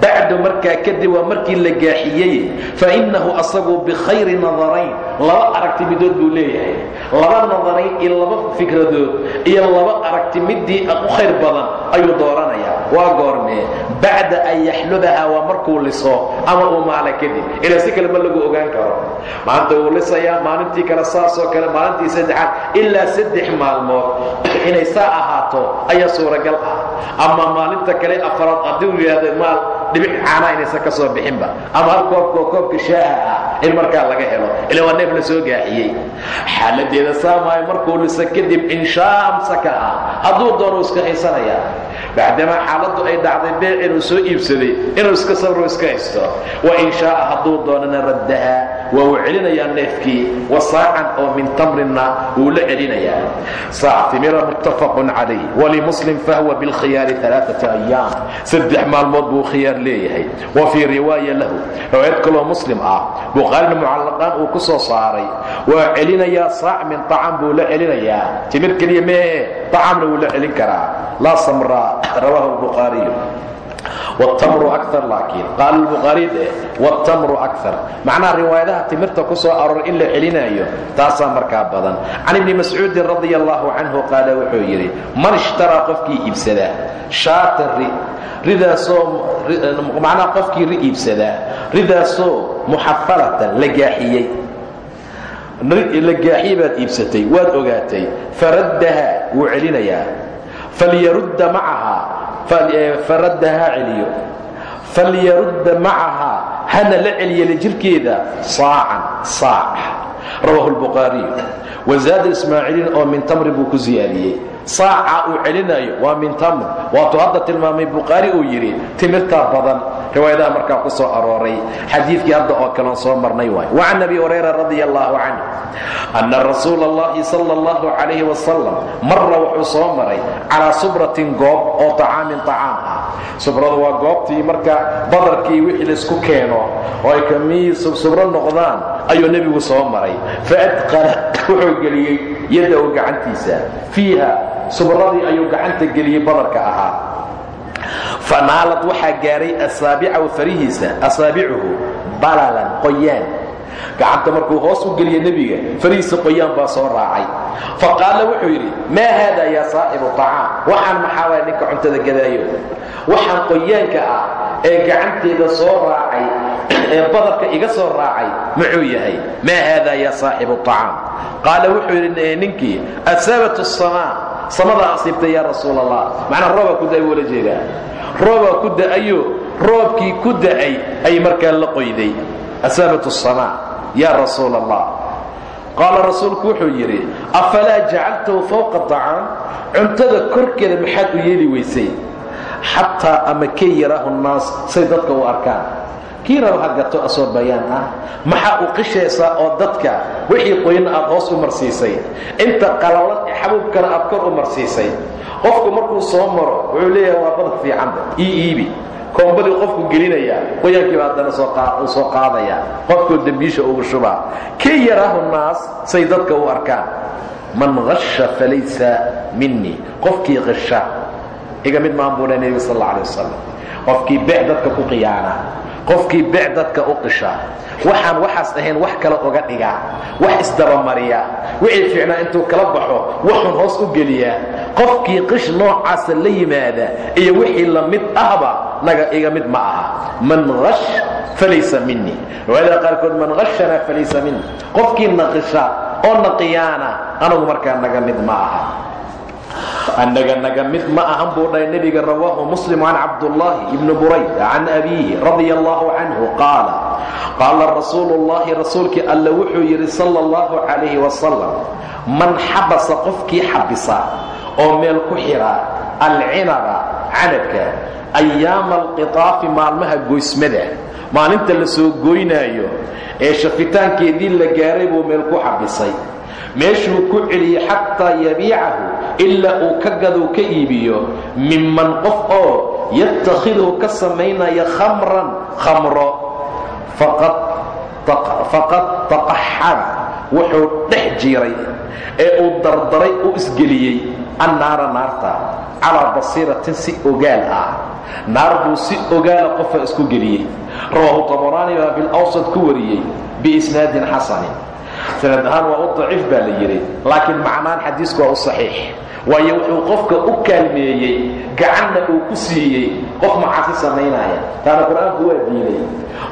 Bacdu markaa kadib waa markii la gaaxiyey fa innahu asagu bikhayri nadarayn. Laba aragti midood buu leeyahay. Laba nadarayn iyo laba fikradood iyo laba aragti midii u khayr badan ayuu dooranayaa waa goormee bacda an yaxlubaha waa markuu liso ama uu maala kadib. Ilaa si kale ma lagu ogaan karo. Maanta wuu lisayaa maalintii kale saasoo kale maalintii saddexaad ilaa saddex maalmood. Inay saa ahaato ayaa suuragal ah ama maalinta kale afaraad haddii uu yidhahdo maal dhibic caanaa inaysan ka soo bixinba ama hal koobkoo koobka shaaha ah in markaa laga helo. Ila waa neef la soo gaaxiyey xaaladeeda saamaayo markuu liso kadib inshaa amsaka ah hadduu doono iska haysanayaa bacdamaa xaaladdu ay dhacday beec inuu soo iibsaday inuu iska sabro iska haysto. Wa in shaaa hadduu doonana raddaha waa uu celinayaa neefkii wa saacan oo min tamrinna wuu la celinayaa saac timira muttafaqun calayh walimuslim fahwa bilkhiyaari alaaata ayaam saddex maalmood buu khiyaar leeyahay. Wa fii riwaaya lahu riwaayad kaloo muslim ah bukhaarina mucallaqaan uu ku soo saaray. Waa celinayaa saac min طacam buu la celinayaa timir keliya meehe طacamna wuu la celin karaa. Laa samraa rawaahu albukhaariyu wtamru aar laakiin qaala lbukhaari dheh wtamru aar macnaha riwaayadaha timirta ku soo aroor in la celinaayo taasaa markaa badan can ibni mascuudin radia allaahu canhu qaala wuxuu yidhi man ishtaraa qofkii iibsadaa shaata ri ridaasoo macnaha qofkii ri iibsadaa ridaasoo muxafalatan la gaaxiyey la gaaxiye baad iibsatay waad ogaatay faraddaha wuu celinayaa falyarudda macahaa faraddahaa celiyo. Falyarudda macahaa hana la celiya lajirkeeda saacan saac rawaahu lbukhaariyu wazaada ismaaciiliin oo min tamri buu ku siyaadiyey saaca uu celinayo waa min tamr. Waatuu hadda tilmaamay bukhaari uu yidhi timirtaa badan. Riwaayadaha markaa ku soo arooray xadiidkii hadda oo kaleon soo marnay waay. Wa can abi hurayra radi allahu canh anna rasuula allahi sala allahu calayhi marra wuxuu soo maray calaa subratin goob oo طacaamin طacaam ah. Subradu waa goobtii marka badarkii wixii laysku keeno oo ay kamii subsubro noqdaan ayuu nebigu soo maray. Faadqala wuxuu geliyey yaddahu gacantiisa fiiha subradii ayuu gacanta geliyey badarka ahaa. Fanaalad waxaa gaaray asaabicahu farihiisa asaabicuhu balalan qoyaan. Gacanta markuu hoos u geliya nebiga farihiisa qoyaan baa soo raacay. Fa qaala wuxuu yidhi maa haada yaa saa'ibu tacaam? Waxaan maxaa ninka cuntada gadaayo? Waxaan qoyaanka ah ee gacanteeda soo raacay ee badarka iga soo raacay. Muxuu yahay maa haada yaa saaxibu tacaam? Qaala wuxuu yidhi ninkii asaabat asamaa samadaa asiibtay yaa rasuul allah macnaa roobaa ku da'a woola jeedaa roobaa ku da'ayo roobkii ku da'ay ay markaa la qoyday. Asaabat asamaa yaa rasuul allah qaala rasuulku wuxuu yidhi afalaa jacaltahu fowqa acaam cuntada korkeeda maxaad u yeeli weysay. Xataa ama kay yaraahu nnaas say dadka u arkaan. Kii raba ha gato asoo bayaan ah. Maxaa u qishaysaa oo dadka wixii qoyna aad hoos u marsiisay. Inta qalalan xabuubkana aad kor u marsiisay. Qofku markuu soo maro wuxuu leeyahay waa badar fiicanba ii iibi. Koombadii qofku gelinayaa qoyaankiiba haddana u soo qaadaya. Qofkuu dembiisha ugu shubaa kii yaraahu naas say dadka u arkaan. Man hasha falaysa minii qofkii qisha iga mid maan buu dha nebiga sal alla qofkii bec dadka ku qiyaana qofkii bec dadka u qisha. Waxaan waxaas ahayn wax kale uga dhigaa wax isdabamariya wixii fiicnaa intuu kala baxo waxun hoos u geliyaa. Qofkii qish noocaasa la yimaada iyo wixii la mid ahba naga iga mid ma aha. Man hash falaysa minii riwaayadaha qaarkood man hashana falaysa minii qofkii na qisha oo na qiyaana anagu markaa naga mid ma aha annaga naga mid ma ahan buu dhahay nebiga rawaahu muslim can cabdullaahi ibni burayd can abiihi radia allahu canhu qaala qaala rasuulu llahi rasuulkii alla wuxuu yidhi sala allahu calayhi wasalam man xabasa qofkii xabisa oo meel ku xidha alcinaba canabka ayaama alqitaafi maalmaha goysmada maalinta la soo goynaayo ee shafitaankeedii la gaaray buu meel ku xabisay meeshuu ku celiyey xataa yabiicahu ilaa uu ka gaduu ka iibiyo minman qof oo yatakhiduhu ka samaynaya khamran khamro faqad taqaxara wuxuu dhex jiray ee uu dardaray u isgeliyey annaara naarta calaa basiiratin si ogaal ah. Naar buu si ogaala qofa isku geliyey. Rawaahu tabaraani baa bilawsad ku wariyey biisnaadin xasanin sanad ahaan waa u daciif baa la yidhi laakiin macnaan xadiisku waa u saxiix waayo wuxuu qofka u kaalmeeyey gacanna uu ku siiyey qof macaasi samaynaya taana qur'aanku waa diiday.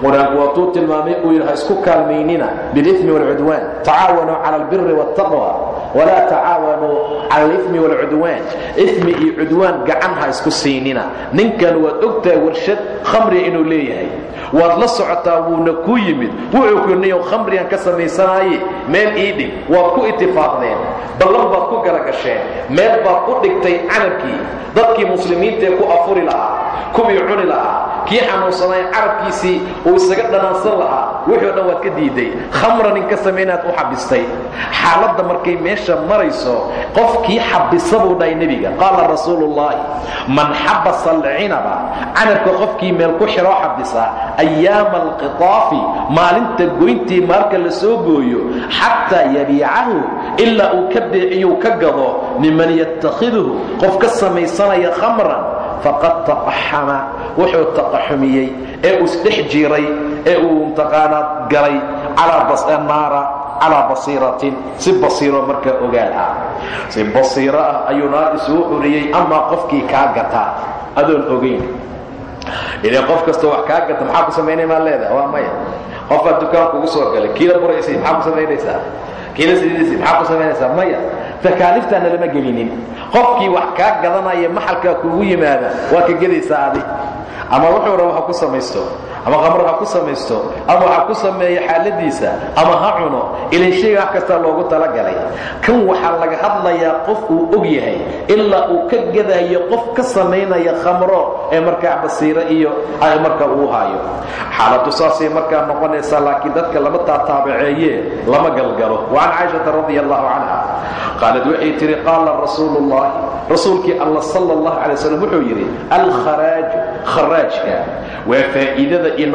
Qur'aanku waatuu tilmaamay uu yidhi ha isku kaalmaynina bilifmi walcudwaan. Tacaawanuu cala albiri wاltaqwa walaa tacaawanuu cala alifmi walcudwaan. Ifmi iyo cudwaan gacan ha isku siinina. Ninkan waad ogtahay warshad khamria inuu leeyahay. Waad la socotaa wuuna ku yimid. Wuxuu ku yidhi niyow ka samaysanaye meel ii dhig. Waad ku itifaaqdeen. Ballan baad ku gala gasheen meel baad u dhigtay canabkii dadkii muslimiintaee ku afuri lahaa kuwii cuni lahaa kii xanuunsanay carabkiisii uu isaga dhanaansan lahaa o dhan waad ka diiday. Khamra nin ka samaynaad u xabistay. Xaaladda markay meesha marayso qofkii xabisa buu dhahay nebiga. Qaala rasuuluullaahi man xabasa alcinaba canabka qofkii meel ku xiroo xabisa ayaama alqitaafi maalinta goyntii marka la soo gooyo xataa yabiicahu ilaa uu ka beeciyuu ka gado miman yatakhiduhu qof ka samaysanaya khamran faqad taqaxama wuxuu taqaxumiyey ee uu isdhex jiray ee uu mtaqaanaad galay naara calaa basiiratin si basiiro markaa ogaal ah. Si basiiro ah ayuu naar isugu xuriyey amaa qofkii kaa gataa adoon ogayn ile qof kastoo wax kaa gata maxaa ku samaynay maa leedaha waa maya. Qofbaa dukaan kugu soo galay kiila buraysay maxaa ku samaynaysaa kiila sidiidisay maxaa ku samaynaysaa maya. Takaaliftaana lama gelinin. Qofkii wax kaa gadanaya maxalkaa kugu yimaada waa ka gedaysaa adi ama wuxuu raba ha ku samaysto ama qamro ha ku samaysto ama ha ku sameeyo xaaladiisa ama ha cuno ilan shayga wax kastaa loogu talagalay. Kan waxaa laga hadlayaa qof uu og yahay ilaa uu ka gadayo qof ka samaynaya khamro ee markaa basiiro iyo marka uu haayo. Xaaladu saasay markaa noqonaysaa laakiin dadka lama taataabaceeye lama galgalo. Wa can caaishata radi allahu canha qaalad waxay tihi qaala rasuulu ullahi rasuulkii alla sal اllahu alay slam wuxuu yidhi alkharaaju kharaajka waa faa'iidada iyo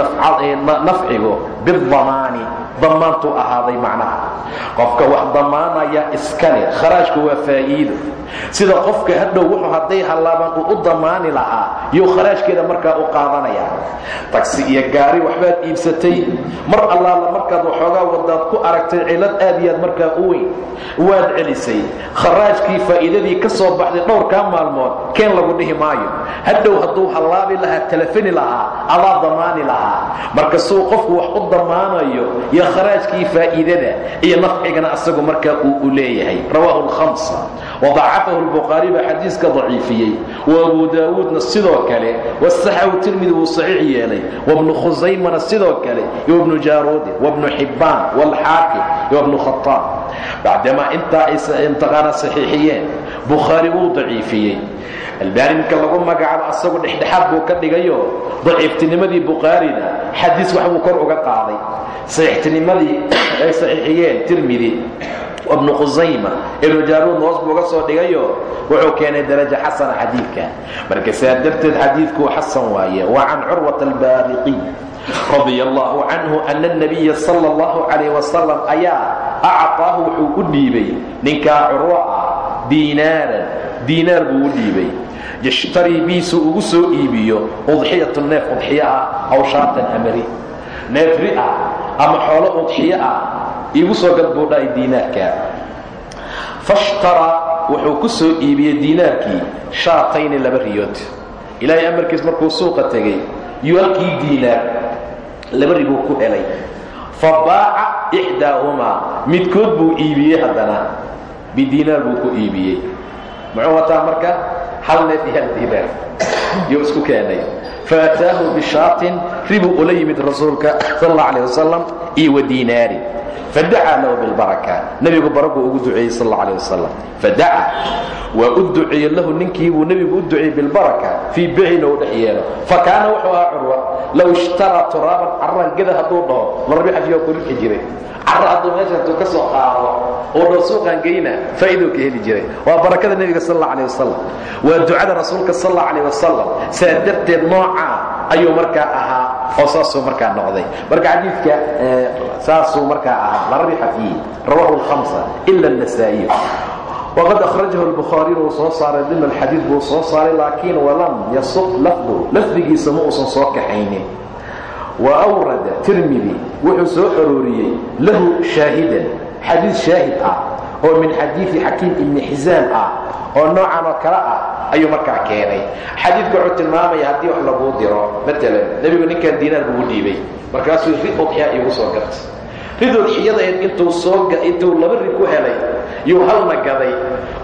nafcigu bidamaani damaantuu ahaaday macnaha. Qofka wax damaanaya iskale kharaajku waa faa'iido. Sida qofka hadhow wuxuu hadday hallaabaan uu u damaani lahaa yuu kharaajkeeda markaa u qaadanaya tagsi iyo gaari waxbaad iibsatay. Mar allaala markaad waxoogaa wadaad ku aragtay cilad aad iyaad markaa u weyn waad celisay. Kharaajkii faa'iidadii ka soo baxday dhowrkaa maalmood keen lagu dhihi maayo. Hadhow hadduu hallaabi lahaa telefoni lahaa adaa damaani lahaa. Marka suu qofku wax u damaanayo kharaajkii faa'iidada iyo nafcigana asagu markaa uu leeyahay. Rawaahu lhamsa wadacafahu lbukhaari baa xadiiska daciifiyey. Wa abu daawuudna sidoo kale wasaxahu tirmidi wuu saxiix yeelay. Wabnu khusaymana sidoo kale iyo wabnu jaaruudin wabnu xibbaan waalxaakim iyo wabnu khataab bacdamaa intaa ay intaqaana saxiixiyeen bukhaari wuu daciifiyey albaani ninka lagu magacaabo asagu dhexdhexaad buu ka dhigayo daciiftinimadii bukhaarina xadiis wax buu kor uga qaaday saxiixtinimadii ay saxiixiyeen tirmidi ibnu khusayma ibnu jaaruudna hoos buu uga soo dhigayo wuxuu keenay darajo xasana xadiidka marka saa darteed xadiidkuu xasan waaye wa can curwata albaariqiy radia allaahu canhu ana anabiya sala allahu calayh wasalam ayaa actaahu wuxuu u dhiibay ninkaa curwa ah diinaaran diinaar buu u dhiibay. Yashtarii biisu ugu soo iibiyo udxiyatu neef udxiyo ah aw shaatan amari. Neef ri ah ama xoolo udxiyo ah iigu soo gad buu diinaarka fashtara wuxuu ku soo iibiyey diinaarkii shaatayni laba riyood. Ilaahay amarkiis markuu suuqa tegey yuu halkii diinaar laba ri buu ku helay. Fa baaca ixdaahumaa midkood buu iibiyey haddana. Bidiinaar buu ku iibiyey. Muxuu wataa marka? Hal neef iyo hal diinaar. Yuu isku keenay. Faataahu bishaatin ribuu ula yimid rasuulka sal alla alيh iyo wa fadacaa lahu bilbaraka nebigu baragu ugu duceeyey sal alla alih wasalam fadacaa waa u duceeye lahu ninkiibuu u duceeyey bilbaraka fii bicina u dhex yeelo fakaana wuxuu ahaa curwa low ishtaraa turaaban caraan geda hadduu dhaho marbixa fiiha ku rixi jiray carra meesha hadduu ka soo qaado uu dhaho suuqaan geyna faa'iidou ka heli jiray waa barakada nebiga sal alla alih wasalam waa rasuulka sal alla alih wasalam saa darteed noocaa ahaa oo saasuu markaa noqday marka xadiidka saasuu markaa ahaa la rabixa fiihi rawahu اlhamsa ila النasaa'iy wqad akhrajahu اlbukhaariy uu soo saaray dim alxadiid buu soo saaray laakiin walam yasuq lafdu lafdigiisa ma uusan soo kaxaynin wa awrada tirmidi wuxuu soo arooriyey lahu shaahidan xadiid shaahid ah oo min xadiidi xakiim ibni xisaam ah oo noocan oo kale ah ayuu markaa keenay. Xadiidku wuxuu tilmaamaya haddii wax laguu diro maalan nebigu ninkan diinaar bugu dhiibay. Markaasuu ri udxiyaa iigu soo gartay rid udxiyadaed intuu soo intuu laba ri ku helay yuu halna gaday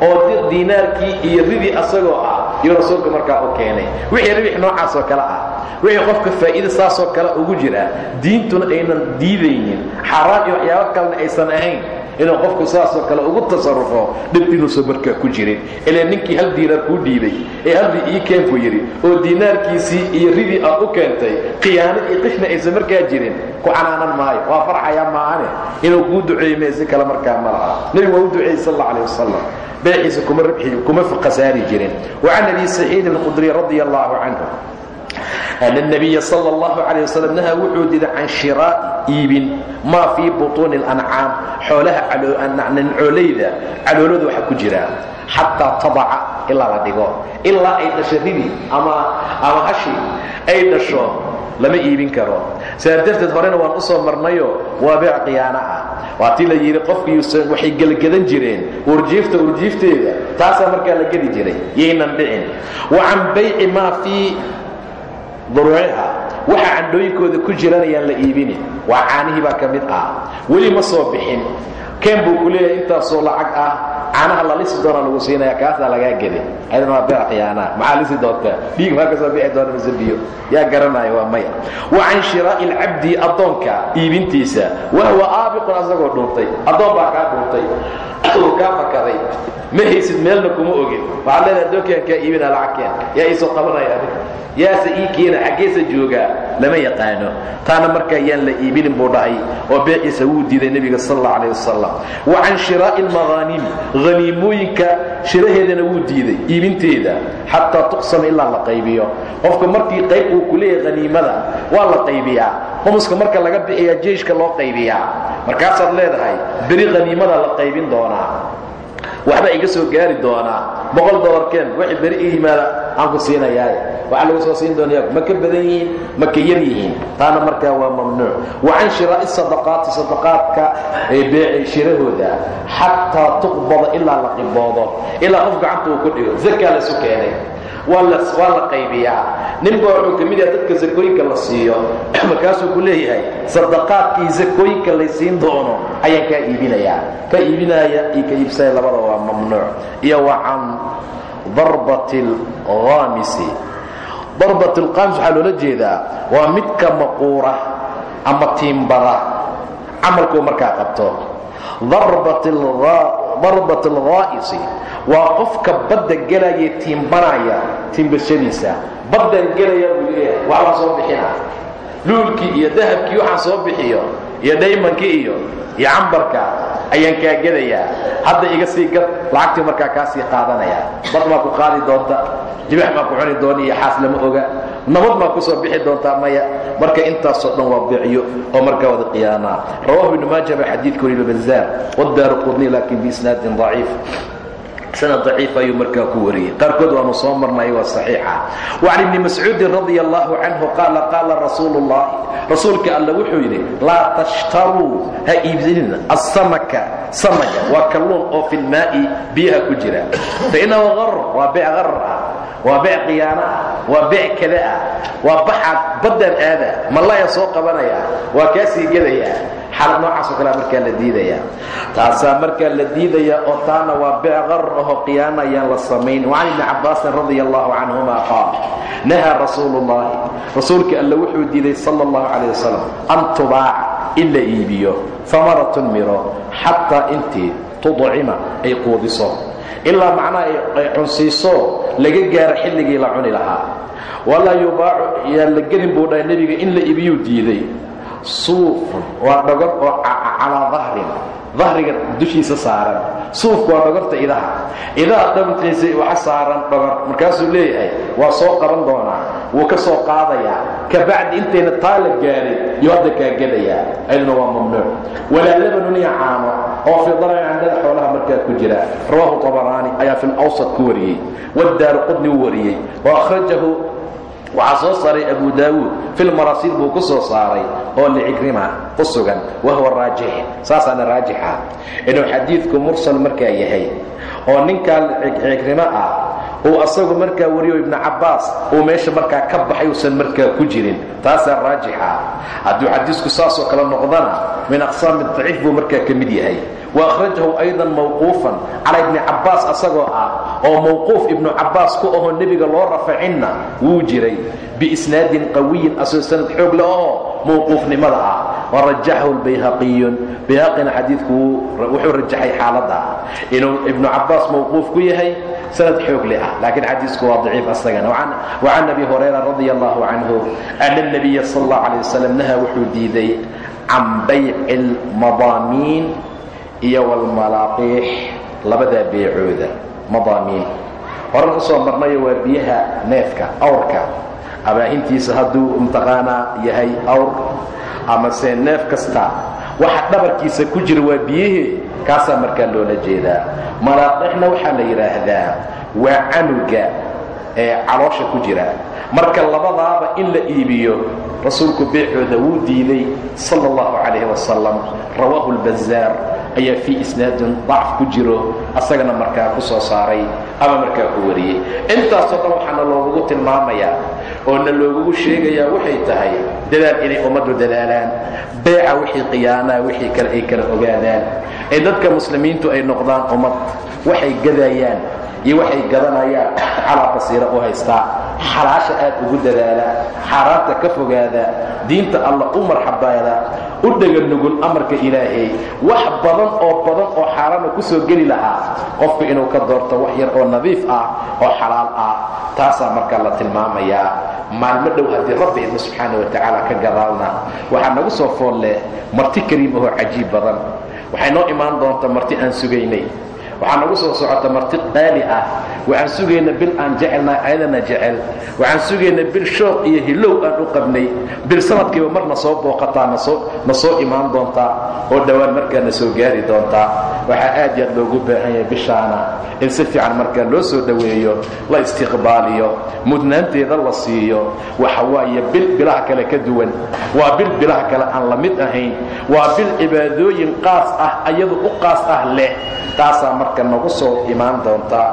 oo diinaarkii iyo ridii asagoo ah yuu rasuulka markaa u keenay. Wixii ribix noocaasoo kale ah wixii qofka faa'iida saasoo kale ugu jira diintuna aynan diidaynin. Xaaraan iyo waxyaabo kalena aysan ahayn inuu qofku saasoo kale ugu tasarufo dhib inuusan markaa ku jirin ilaa ninkii hal diinaar kuu dhiibay ee halri ii keenku yidhi oo diinaarkiisii iyo ridii aad u keentay khiyaano iyo qishna aysan markaa jirin. Ku canaanan maayo. Waa farxayaa maahane inuu kuu duceeyo meesi kale markaa ma laha. Nebigu waa u duceeyey sal alla alih wasalam beeciisa kuma rabxi kuma khasaari jirin. Wacan abi saciidin alkhudri radia allahu canhu ana nabiya sala allahu calay wasalam nahaa wuxuu diday can shiraa'i iibin maa fii butuuni alancaam xoolaha nancooleyda calooladu waxa ku jira xataa tadaca ilaa la dhigo ilaa ay dhasho ribi ama ama hashi ay dhasho lama iibin karo sidaas darteed horena waan u soo marnayo waa beec khiyaano ah waa tii la yidhi qofkii waxay gelgadan jireen urjiifta urjiifteeda taasaa markaa la geli jiray yaynan dhicin wa bayci maa fii duruuciha waxa candhooyinkooda ku jiran ayaan la iibinin waa caanihii baa ka mid ah. Weli ma soo bixin. Keen buu ku leeyahay intaasoo lacag ah. Caanaha la lisi doona lagu siinaya kaasaa lagaa geli ayadana waa beec khiyaanaa. Maxaa lisi doontaa? Dhiig maa ka soo bixi doona mise biyo yaa garanaya waa maya. Wa can shiraa'i alcabdi addoonka iibintiisa. Wahwa aabiqun asagoo dhuntay. Addoon baa kaa dhuntay. Uu kaa fakaday ma haysid meelna kuma ogin. Waxaad leedahay addoonkaan kaa iibina lacagkeen yaa iisoo qabanaya adig yaase ii keena xaggeesa joogaa lama yaqaano. Taana markaa yaan la iibinin buu dhahay oo beeciisa wuu diiday nebiga sal alla alih wasalam wa can shiraa'i almaghaanimi haniimooyinka shiraheedana wuu diiday iibinteeda xataa tuqsama ilaa la qaybiyo. Qofka markii qayb uu ku leeyahay haniimada waa la qaybiyaa. Khumuska marka laga bixiyaa jeyshka loo qaybiyaa. Markaasaad leedahay beri haniimada la qaybin doonaa waxbaa iga soo gaari doonaa boqol dolarkeen waxay beri i yimaada aan ku siinayaay waxaa lagu soo siin doonaya ma ka badan yihiin ma yihiin. Taana markaa waa mamnuuc. Wa can shiraa'i sadaqaati sadaqaadka ee beece shirahooda xataa tuqbada ilaa la qiboodo ilaa qof gacanta uu ku dhigo zakaa lasu keenay waa la waa qaybiyaa. Ninba wuxuu ka mid dadka sakooyinka la siiyo. Markaasuu ku leeyahay sadaqaadkii sakooyinka laysiin doono ayaan kaa iibinayaa. Ka iibinaya iyo ka iibsanaya labada waa mamnuuc. Iyo wa can darbati alghaamisi darbat alqaamis waxaa loola jeedaa waa midka maquura ama tiimbada camalkuu markaa qabto. Darbat alghaa'isi waa qofka badda gelaya tiimbanaya tiimbashadiisa. Baddan gelaya buu leeyahay. Waxbaa soo bixina luulkii iyo dahabkii waxaan soo bixiyo iyo dhaymankii iyo iyo cambarka ayaan kaa gedayaa hadda iga sii gad lacagtii markaa kaa sii qaadanaya. Bad maa ku qaadi doonta jibax maa ku cuni doona iyo xaas lama oga. Nabad maa ku soo bixi doontaa maya. Marka intaasoo dhan waa beecyo oo markaa wada qiyaanaa. Rawahu ibnu maaja baa xadiidka wariba bazaar wadaaru qudni laakin biisnaadin daciif sanad daciif ayuu markaa ku wariyey. Qaarkood waanu soo marnay waa saxiixa. Wacan ibni mascuudin radia allahu canhu qaala qaala rasuulu alla wuxuu yidhi laa tashtaruu ha iibsanina asamaka samaga waa kalluun oo fi lmaa'i biyaha ku jira. Fainahu ar waa beec qarar ah waa beec khiyaano ah waa beec kada ah waa baxaad baddan aada soo qabanaya waa kaa sii gadayaa xaalad noocaasoo kalea markaa la diidaya. Taasaa markaa la diidaya oo taana waa beec qarar ahoo khiyaano ayaan la samayn. Wacan ibni cabbaasin radia allahu canhuma qaal nahaa rasuulu ullahi rasuulka alla wuxuu diiday sala allahu calayh wasalam an tubaaca in la iibiyo amaratun miro xataa intii tudcima ay quudiso. Ilaa macnaha ay cunsiiso laga gaaro xilligii la cuni lahaa. Walaa yubaacu yaan la gelin buu dhahay nebiga in la iibiyuu diiday suufun waa dhogor oo calaa dahrin dahriga dushiisa saaran. Suufku waa dhogorta idaha. Idaha dhabtiisa waxa saaran dhogor. Markaasuu leeyahay waa soo qaban doonaa. Wuu ka soo qaadayaa. Kabacdi intayna taa la gaarin iyo hadda kaa gelayaa ayaduna waa mamnuuc. Walaa labanun iyo caano oo fii darari candada xoolaha markaa ku jira. Rawaahu tabaraani ayaa fi lawsat ku wariyey. Wadaaru qudni u wa akhrajahu waxaa soo saaray abu daawuud filmarasiil buu ku soo saaray oo licikrima u sugan wahuwa raajix. Saasaana raajixa inuu xadiidku mursal markaa yahay oo ninkaa cikrimo ah uu asagu markaa wariyo ibnu cabbaas uu meesha markaa ka baxay uusan markaa ku jirin. Taasaa raajixa hadduu xadiisku saasoo kale noqdana min aqsaami daciif buu markaa ka mid yahay wa akhrajahu aydan mawquufan cala ibni cabbaas asagoo ah oo mawquuf ibnu cabbaas ku ahoo nebiga loo rafacinna wuu jiray biisnaadin qawiyin asoo sanad xoog le ahoo mawquufnimada ah warajaxahu lbayhaqiyun bayhaqina xadiidku wuxuu rajaxay xaaladda inuu ibnu cabaas mawquuf ku yahay sanad xoogle ah laakiin xadiisku waa daciif asagana wacan abi hurayra radia allahu canhu ana nabiya sal allahu alay wasalam naha wuxuu diiday can bayci lmadaamiin iyo wlmalaaqiix labadaa beecooda madaamiin horan u soo marnayo waa biyaha neefka awrka. Abaahintiisa hadduu mtaqaanaa yahay awr. Amase neef kasta waxa dhabarkiisa ku jira waa biyihii kaasaa markaa loola jeedaa. Malaaqiixna waxaa la yidhaahdaa waa canuga ee caloosha ku jira. Marka labadaaba in la iibiyo rasuulku beecooda wuu diiday sala allahu calayhi wasalam rawaahu lbazaar ayaa fii isnaadin dacf ku jiro asagana markaa ku soo saaray ama markaa ku wariyey. Intaasoo dhan waxaana loogugu tilmaamayaa oo na loogugu sheegayaa waxay tahay dadaal inay ummaddu dadaalaan beeca wixii khiyaanaa wixii kale ay kala ogaadaan. Ee dadka muslimiintu ay noqdaan ummad waxay gadayaan iyo waxay gadanayaan calaa basiira u haystaa. Xalaasha aad ugu dadaala xaaraanta ka fogaada diinta alla u marxabaada u dhega nugul amarka ilaahay. Wax badan oo badan oo xaaraana ku soo geli lahaa. Qofku inuu ka doorto wax yar oo nadiif ah oo xalaal ah. Taasaa markaa la tilmaamayaa maalmo dhow haddii rabbi idna subxaana wa tacaala ka gadaalna waxaa nagu soo fool leh marti kariim ahoo cajiib badan. Waxay noo imaan doontaa marti aan sugaynay waxaa nagu soo socota marti qaali ah. Waxaan sugaynaa bil aan jecelnahay ayadana jecel. Waxaan sugaynaa bil shooq iyo hilow aan u qabnay. Bil sanadkiiba marna soo booqataa na soo imaan doontaa. Oo dhowaan markaa na soo gaari doontaa. Waxaa aad yaad loogu baahan yahay bishaana. In si fiican markaa loo soo dhoweeyo la istiqbaaliyo mudnaanteeda la siiyo. Waxa waaye bil bilaha kale ka duwan. Waa bil bilaha kale aan la mid ahayn. Waa bil cibaadooyin qaas ah ayadu u qaas ah leh. Taasaa marka nagu soo imaan doontaa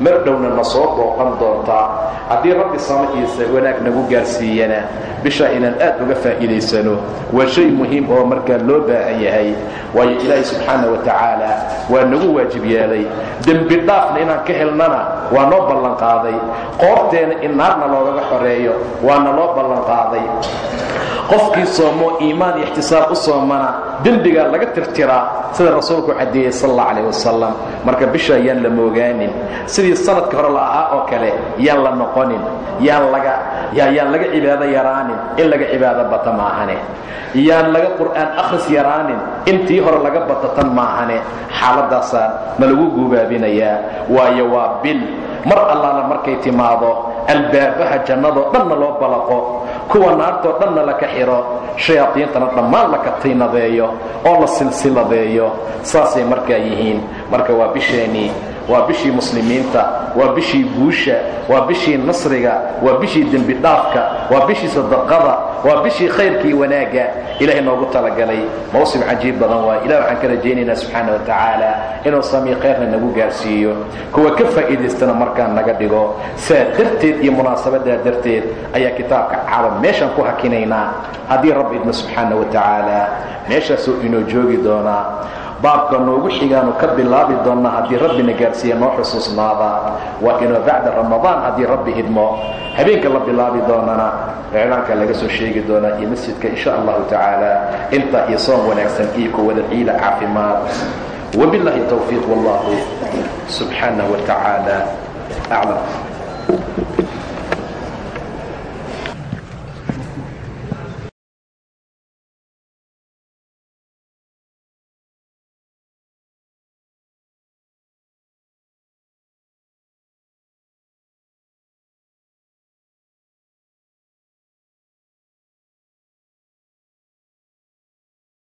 mar dhowna na soo booqan doontaa haddii rabbi iisa wanaag nagu gaarsiiyana bishaa inaan aad uga faa'iidaysano waa shay muhiim oo markaa loo baahan yahay. Waayo ilaahay subxaana wa tacaala waa nagu waajib yeelay. Dembi dhaafna inaan ka helnana waa noo ballanqaaday qoorteena in naarna loogaga xoreeyo waana loo ballanqaaday qofkii soomo iimaan iyo ixtisaab u soomana dembigaa laga tirtiraa sida rasuulku caddeeyey sal alla calah wasalam marka bisha yaan la moogaanin. Sidii sanadka hore la ahaa oo kale yaan la noqonin. Yaan laga yaan laga cibaado yaraanin. In laga cibaado bata maahane yaan laga qur'aan akhris yaraanin. Intii hore laga bata tan maahane xaaladaasaa na lagu guubaabinayaa. Waayo waa bil. Mar allaala markay timaado albaabaha jannadoo dhanna loo balaqo kuwa naartoo dhanna laka xidho shayaadiintana dhammaan la katinadeeyo oo la silsiladeeyo saasay markaa yihiin. Marka waa bisheennii waa bishii muslimiinta waa bishii guusha waa bishii nasriga waa bishii dembi dhaafka waa bishii sadaqada waa bishii khayrkii wanaagga ilahay noogu talagalay. Mawsim cajiib badan waa ilah waxaan ka rajaynaynaa subxaana wa tacaala inuu samii khayrna nagu gaarsiiyo. Kuwa ka faa'iidaystana markaan naga dhigo saa darteed iyo munaasabadaa darteed ayaa kitaabka caalam meeshaan ku hakinaynaa. Haddii rabbi idna subxaana wa tacaala meeshaasuu inoo joogi doonaa baabka noogu xigaanu ka bilaabi doonnaa haddii rabbina gaarsiiya noo xusuusnaada. Waa inoo bacda ramadaan haddii rabbi idmo habeenka la bilaabi doonana iclaanka laga soo sheegi doonaa iyo masjidka insha allahu tacaala. Intaa iyo soom wanaagsan iyo kuwada ciila caafimaad. Wabiاllahi towfiiq wallahu subxaanah wa aclam